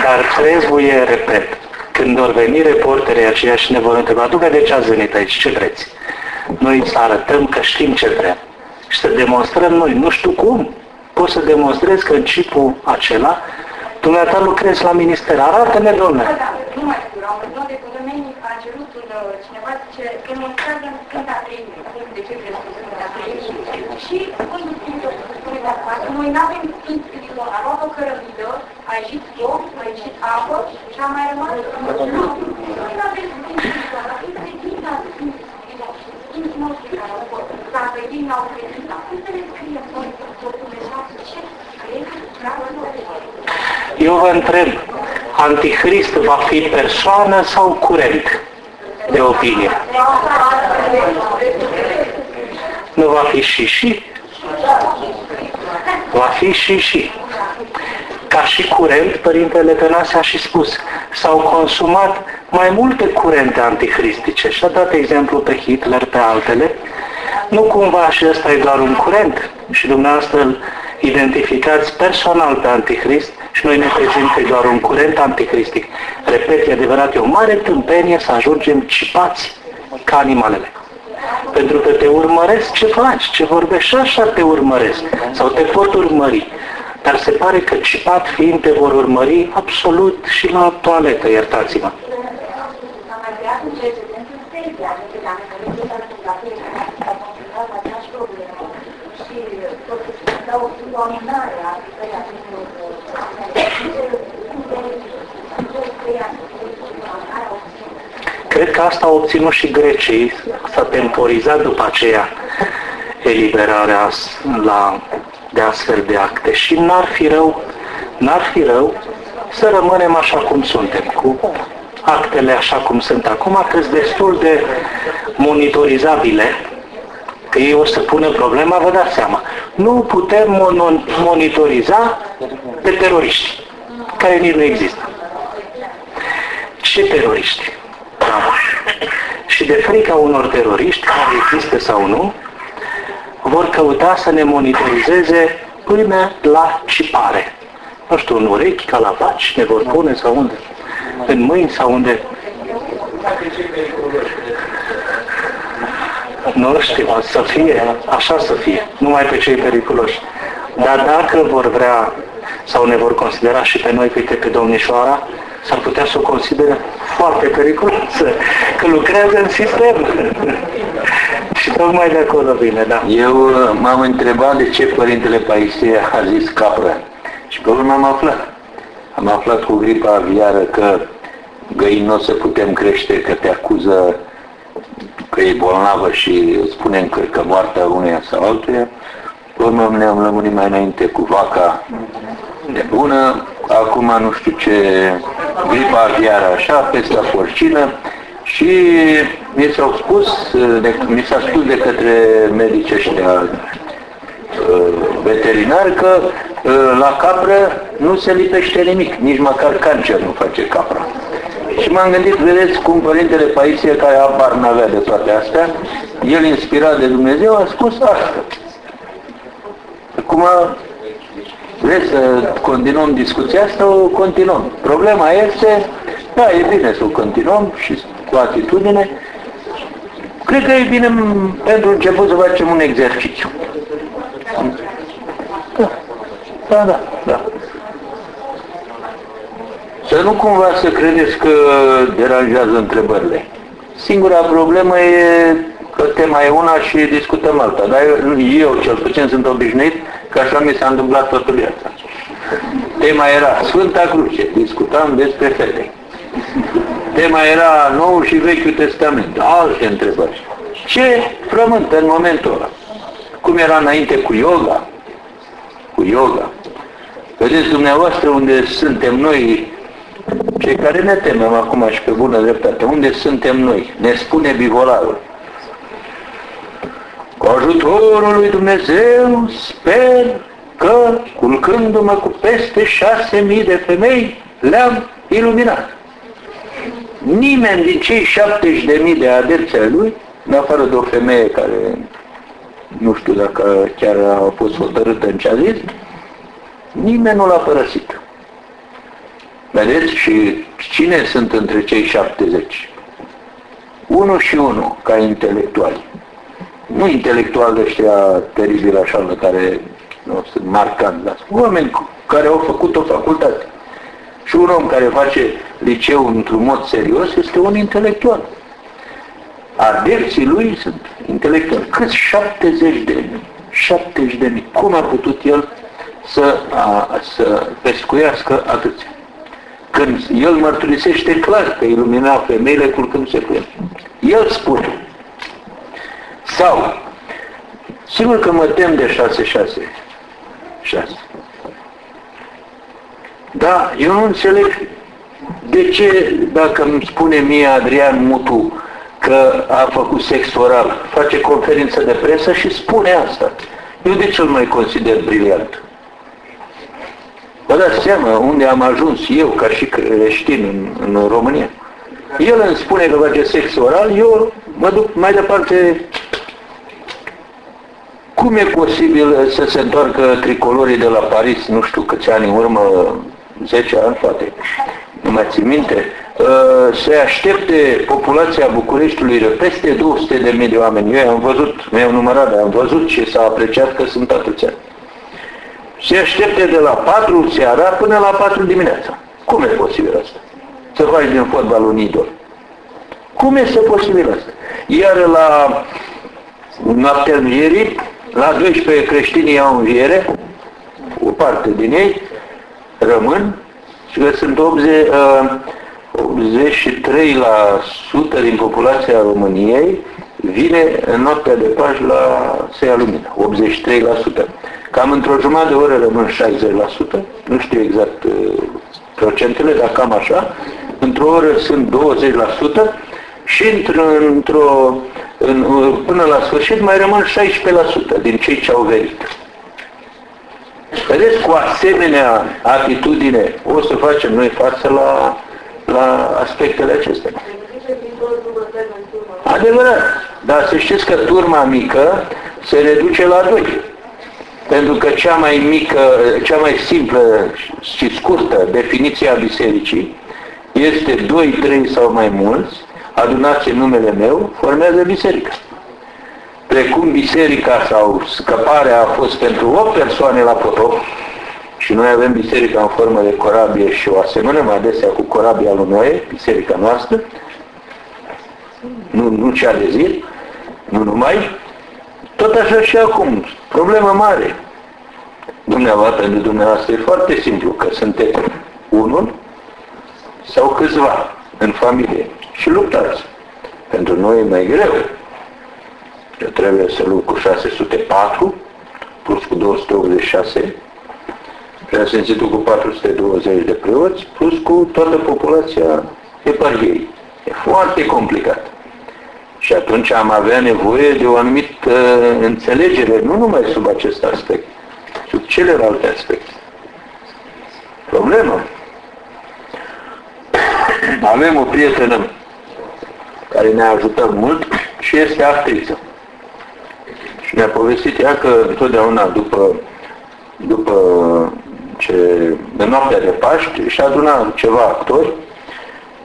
Dar trebuie, repet, când vor veni reporterii aceia și ne vor întreba, du de ce ați venit aici, ce vreți? Noi să arătăm că știm ce vrem și să demonstrăm noi, nu știu cum, pot să demonstrez că în chipul acela dumneata lucrezi la minister. Arată-ne, domnule. Da, da, nu mai știu, la un moment de domeniu a cerut un, cineva ce demonstrează în Sfânta Treime. De ce crezi că Sfânta Treime? Și Sfântul Sfântul spune de acasă, noi nu avem Sfânt Spiritul, a luat o cărămidă, a ieșit foc, a ieșit apă și a mai rămas nu. Noi nu avem Sfânt Spiritul, este Sfânta Sfânt Spiritul, Sfântul nostru care au fost, dacă ei n-au credit, cum să le scriem noi documentați ce crezi, vreau Eu vă întreb, Antichrist va fi persoană sau curent de opinie? Nu va fi și și? Va fi și și. Ca și curent, Părintele Tănase a și spus, s-au consumat mai multe curente antichristice și a dat exemplu pe Hitler, pe altele. Nu cumva și ăsta e doar un curent și dumneavoastră îl identificați personal pe antichrist și noi ne trezim că e doar un curent anticristic. Repet, e adevărat, e o mare tâmpenie să ajungem cipați ca animalele. Pentru că te urmăresc ce faci, ce vorbești și așa te urmăresc. Sau te pot urmări. Dar se pare că cipat fiind te vor urmări absolut și la toaletă, iertați-mă. Și că asta au obținut și grecii, s-a temporizat după aceea eliberarea la, de astfel de acte. Și n-ar fi rău, n-ar fi rău să rămânem așa cum suntem, cu actele așa cum sunt acum, că sunt destul de monitorizabile, că ei o să pună problema, vă dați seama. Nu putem monitoriza pe teroriști, care nici nu există. Ce teroriști? Și de frica unor teroriști, care există sau nu, vor căuta să ne monitorizeze până la cipare. Nu știu, în urechi, ca la vaci, ne vor pune sau unde? În mâini sau unde? Nu știu, să fie, așa să fie, numai pe cei periculoși. Dar dacă vor vrea sau ne vor considera și pe noi, uite, pe domnișoara, s-ar putea să o considere foarte periculoasă, că lucrează în sistem. și tocmai de acolo vine, da. Eu uh, m-am întrebat de ce Părintele Paisie a zis capră. Și pe urmă am aflat. Am aflat cu gripa aviară că găini nu o să putem crește, că te acuză că e bolnavă și spune încă că moartea uneia sau altuia. Pe urmă ne-am lămurit mai înainte cu vaca nebună, acum nu știu ce gripa aviară așa, pesta porcină și mi s-au spus, de, mi s-a spus de către medici ăștia uh, veterinari că uh, la capră nu se lipește nimic, nici măcar cancer nu face capra. Și m-am gândit, vedeți cum Părintele Paisie, care apar n-avea de toate astea, el inspirat de Dumnezeu a spus asta. Acum Vreți să continuăm discuția asta? O continuăm. Problema este, da, e bine să o continuăm și cu atitudine. Cred că e bine pentru început să facem un exercițiu. Da, da, da. da. Să nu cumva să credeți că deranjează întrebările. Singura problemă e că tema e una și discutăm alta. Dar eu, eu cel puțin sunt obișnuit că așa mi s-a întâmplat toată viața. Tema era Sfânta Cruce, discutam despre fete. Tema era Nou și Vechiul Testament, alte întrebări. Ce frământă în momentul ăla? Cum era înainte cu yoga? Cu yoga. Vedeți dumneavoastră unde suntem noi, cei care ne temem acum și pe bună dreptate, unde suntem noi? Ne spune bivolarul. Cu ajutorul lui Dumnezeu sper că, culcându-mă cu peste șase mii de femei, le-am iluminat. Nimeni din cei 70 de mii de adepți ai lui, în afară de o femeie care nu știu dacă chiar a fost hotărâtă în ce a zis, nimeni nu l-a părăsit. Vedeți? Și cine sunt între cei 70? Unu și unu, ca intelectuali nu intelectual de ăștia teribil așa, la care nu, sunt marcanți, dar oameni care au făcut o facultate. Și un om care face liceu într-un mod serios este un intelectual. Adepții lui sunt intelectuali. Cât 70 de mii. 70 de mii. Cum a putut el să, a, să pescuiască atâția? Când el mărturisește clar că ilumina femeile culcându-se cu el. El spune, sau, sigur că mă tem de 6, 6, 6. Da, eu nu înțeleg de ce, dacă îmi spune mie Adrian Mutu că a făcut sex oral, face conferință de presă și spune asta. Eu de ce îl mai consider briliant? Vă dați seama unde am ajuns eu ca și creștin în, în România. El îmi spune că face sex oral, eu mă duc mai departe cum e posibil să se întoarcă tricolorii de la Paris, nu știu câți ani în urmă, 10 ani poate, nu mai țin minte, uh, să aștepte populația Bucureștiului peste 200 de mii de oameni. Eu am văzut, mi-am numărat, dar am văzut și s-a apreciat că sunt atâția. Se aștepte de la 4 seara până la 4 dimineața. Cum e posibil asta? Să faci din fotbal un idol. Cum este posibil asta? Iar la noaptea învierii, la 12 creștinii au înviere, o parte din ei rămân și că sunt 80, uh, 83% din populația României vine în noaptea de Paști la se ia lumină, 83%. Cam într-o jumătate de oră rămân 60%, nu știu exact uh, procentele, dar cam așa. Într-o oră sunt 20% și într-o, în, până la sfârșit mai rămân 16% din cei ce au venit. Vedeți, cu asemenea atitudine o să facem noi față la, la aspectele acestea. Adevărat, dar să știți că turma mică se reduce la 2. Pentru că cea mai mică, cea mai simplă și scurtă definiție a bisericii este 2, 3 sau mai mulți, adunați în numele meu, formează biserică. Precum biserica sau scăparea a fost pentru 8 persoane la potop, și noi avem biserica în formă de corabie și o asemănăm adesea cu corabia lui Noe, biserica noastră, nu, nu cea de zi, nu numai, tot așa și acum, problemă mare. Dumneavoastră, pentru dumneavoastră e foarte simplu, că sunteți unul sau câțiva în familie și luptați. Pentru noi e mai greu. Eu trebuie să lupt cu 604 plus cu 286 preasfințitul cu 420 de preoți plus cu toată populația eparhiei. E foarte complicat. Și atunci am avea nevoie de o anumită înțelegere, nu numai sub acest aspect, sub celelalte aspecte. Problemă. Avem o prietenă care ne-a ajutat mult și este actriță. Și ne-a povestit ea că întotdeauna după, după ce, de noaptea de Paști și aduna ceva actori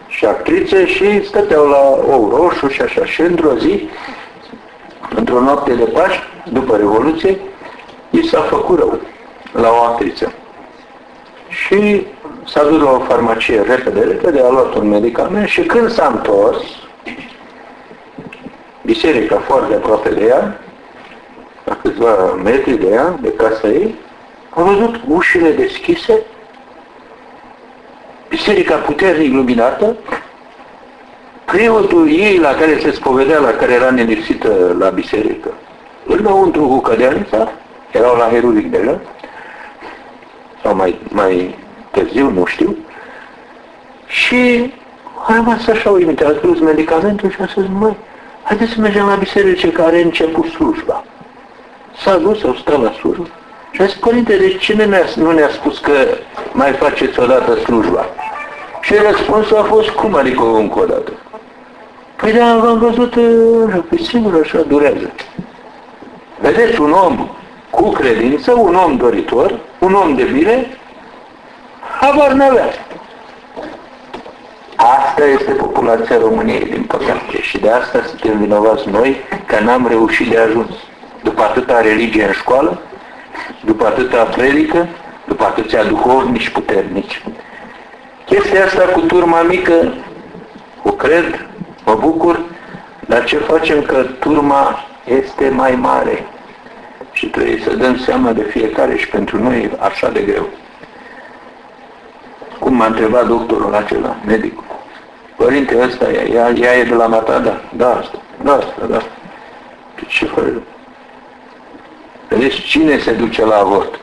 și actrițe și stăteau la ou roșu și așa. Și într-o zi, într-o noapte de Paști, după Revoluție, i s-a făcut rău la o actriță. Și s-a dus la o farmacie repede, repede, a luat un medicament și când s-a întors, biserica foarte aproape de ea, la câțiva metri de ea, de casa ei, a văzut ușile deschise biserica puternic luminată, preotul ei la care se spovedea, la care era nelipsită la biserică, înăuntru cu cădeanța, erau la Herulic de sau mai, mai târziu, nu știu, și a rămas așa uimit, a spus medicamentul și a spus, măi, haideți să mergem la biserică care a început slujba. S-a dus, au stat la slujbă și a zis, Părinte, de cine ne nu ne-a spus că mai faceți odată slujba? Și răspunsul a fost, cum adică încă o dată? Păi da, v-am văzut, păi sigur așa durează. Vedeți, un om cu credință, un om doritor, un om de bine, habar n-avea. Asta este populația României, din păcate. Și de asta suntem vinovați noi, că n-am reușit de ajuns. După atâta religie în școală, după atâta predică, după atâția duhovnici puternici. Chestia asta cu turma mică, o cred, mă bucur, dar ce facem că turma este mai mare și trebuie să dăm seama de fiecare și pentru noi e așa de greu. Cum m-a întrebat doctorul acela, medicul. Părinte, ăsta e, ea, ea e de la Mata? Da, da, asta, da, asta, da. Ce faci? Vedeți cine se duce la avort?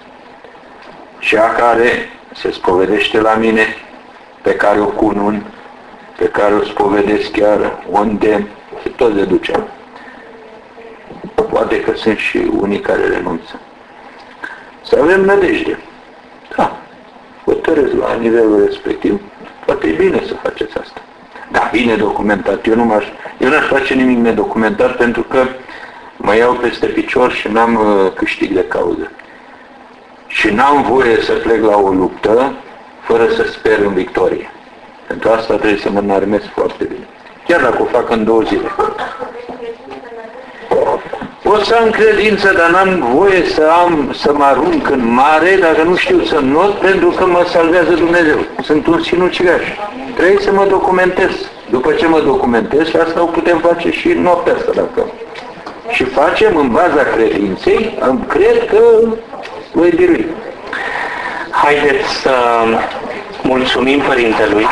Cea care se spovedește la mine, pe care o cunun, pe care o spovedesc chiar, unde se tot se duce. Poate că sunt și unii care renunță. Să avem nădejde. Da, hotărâți la nivelul respectiv. Poate e bine să faceți asta. Da, bine documentat. Eu nu aș eu n-aș face nimic nedocumentat pentru că mă iau peste picior și n-am uh, câștig de cauză. Și n-am voie să plec la o luptă fără să sper în victorie. Pentru asta trebuie să mă înarmez foarte bine. Chiar dacă o fac în două zile. O să am credință, dar n-am voie să am, să mă arunc în mare dacă nu știu să not, pentru că mă salvează Dumnezeu. Sunt un sinucigaș. Trebuie să mă documentez. După ce mă documentez, și asta o putem face și noaptea asta, dacă și facem în baza credinței, am cred că voi birui. Haideți să mulțumim Părintelui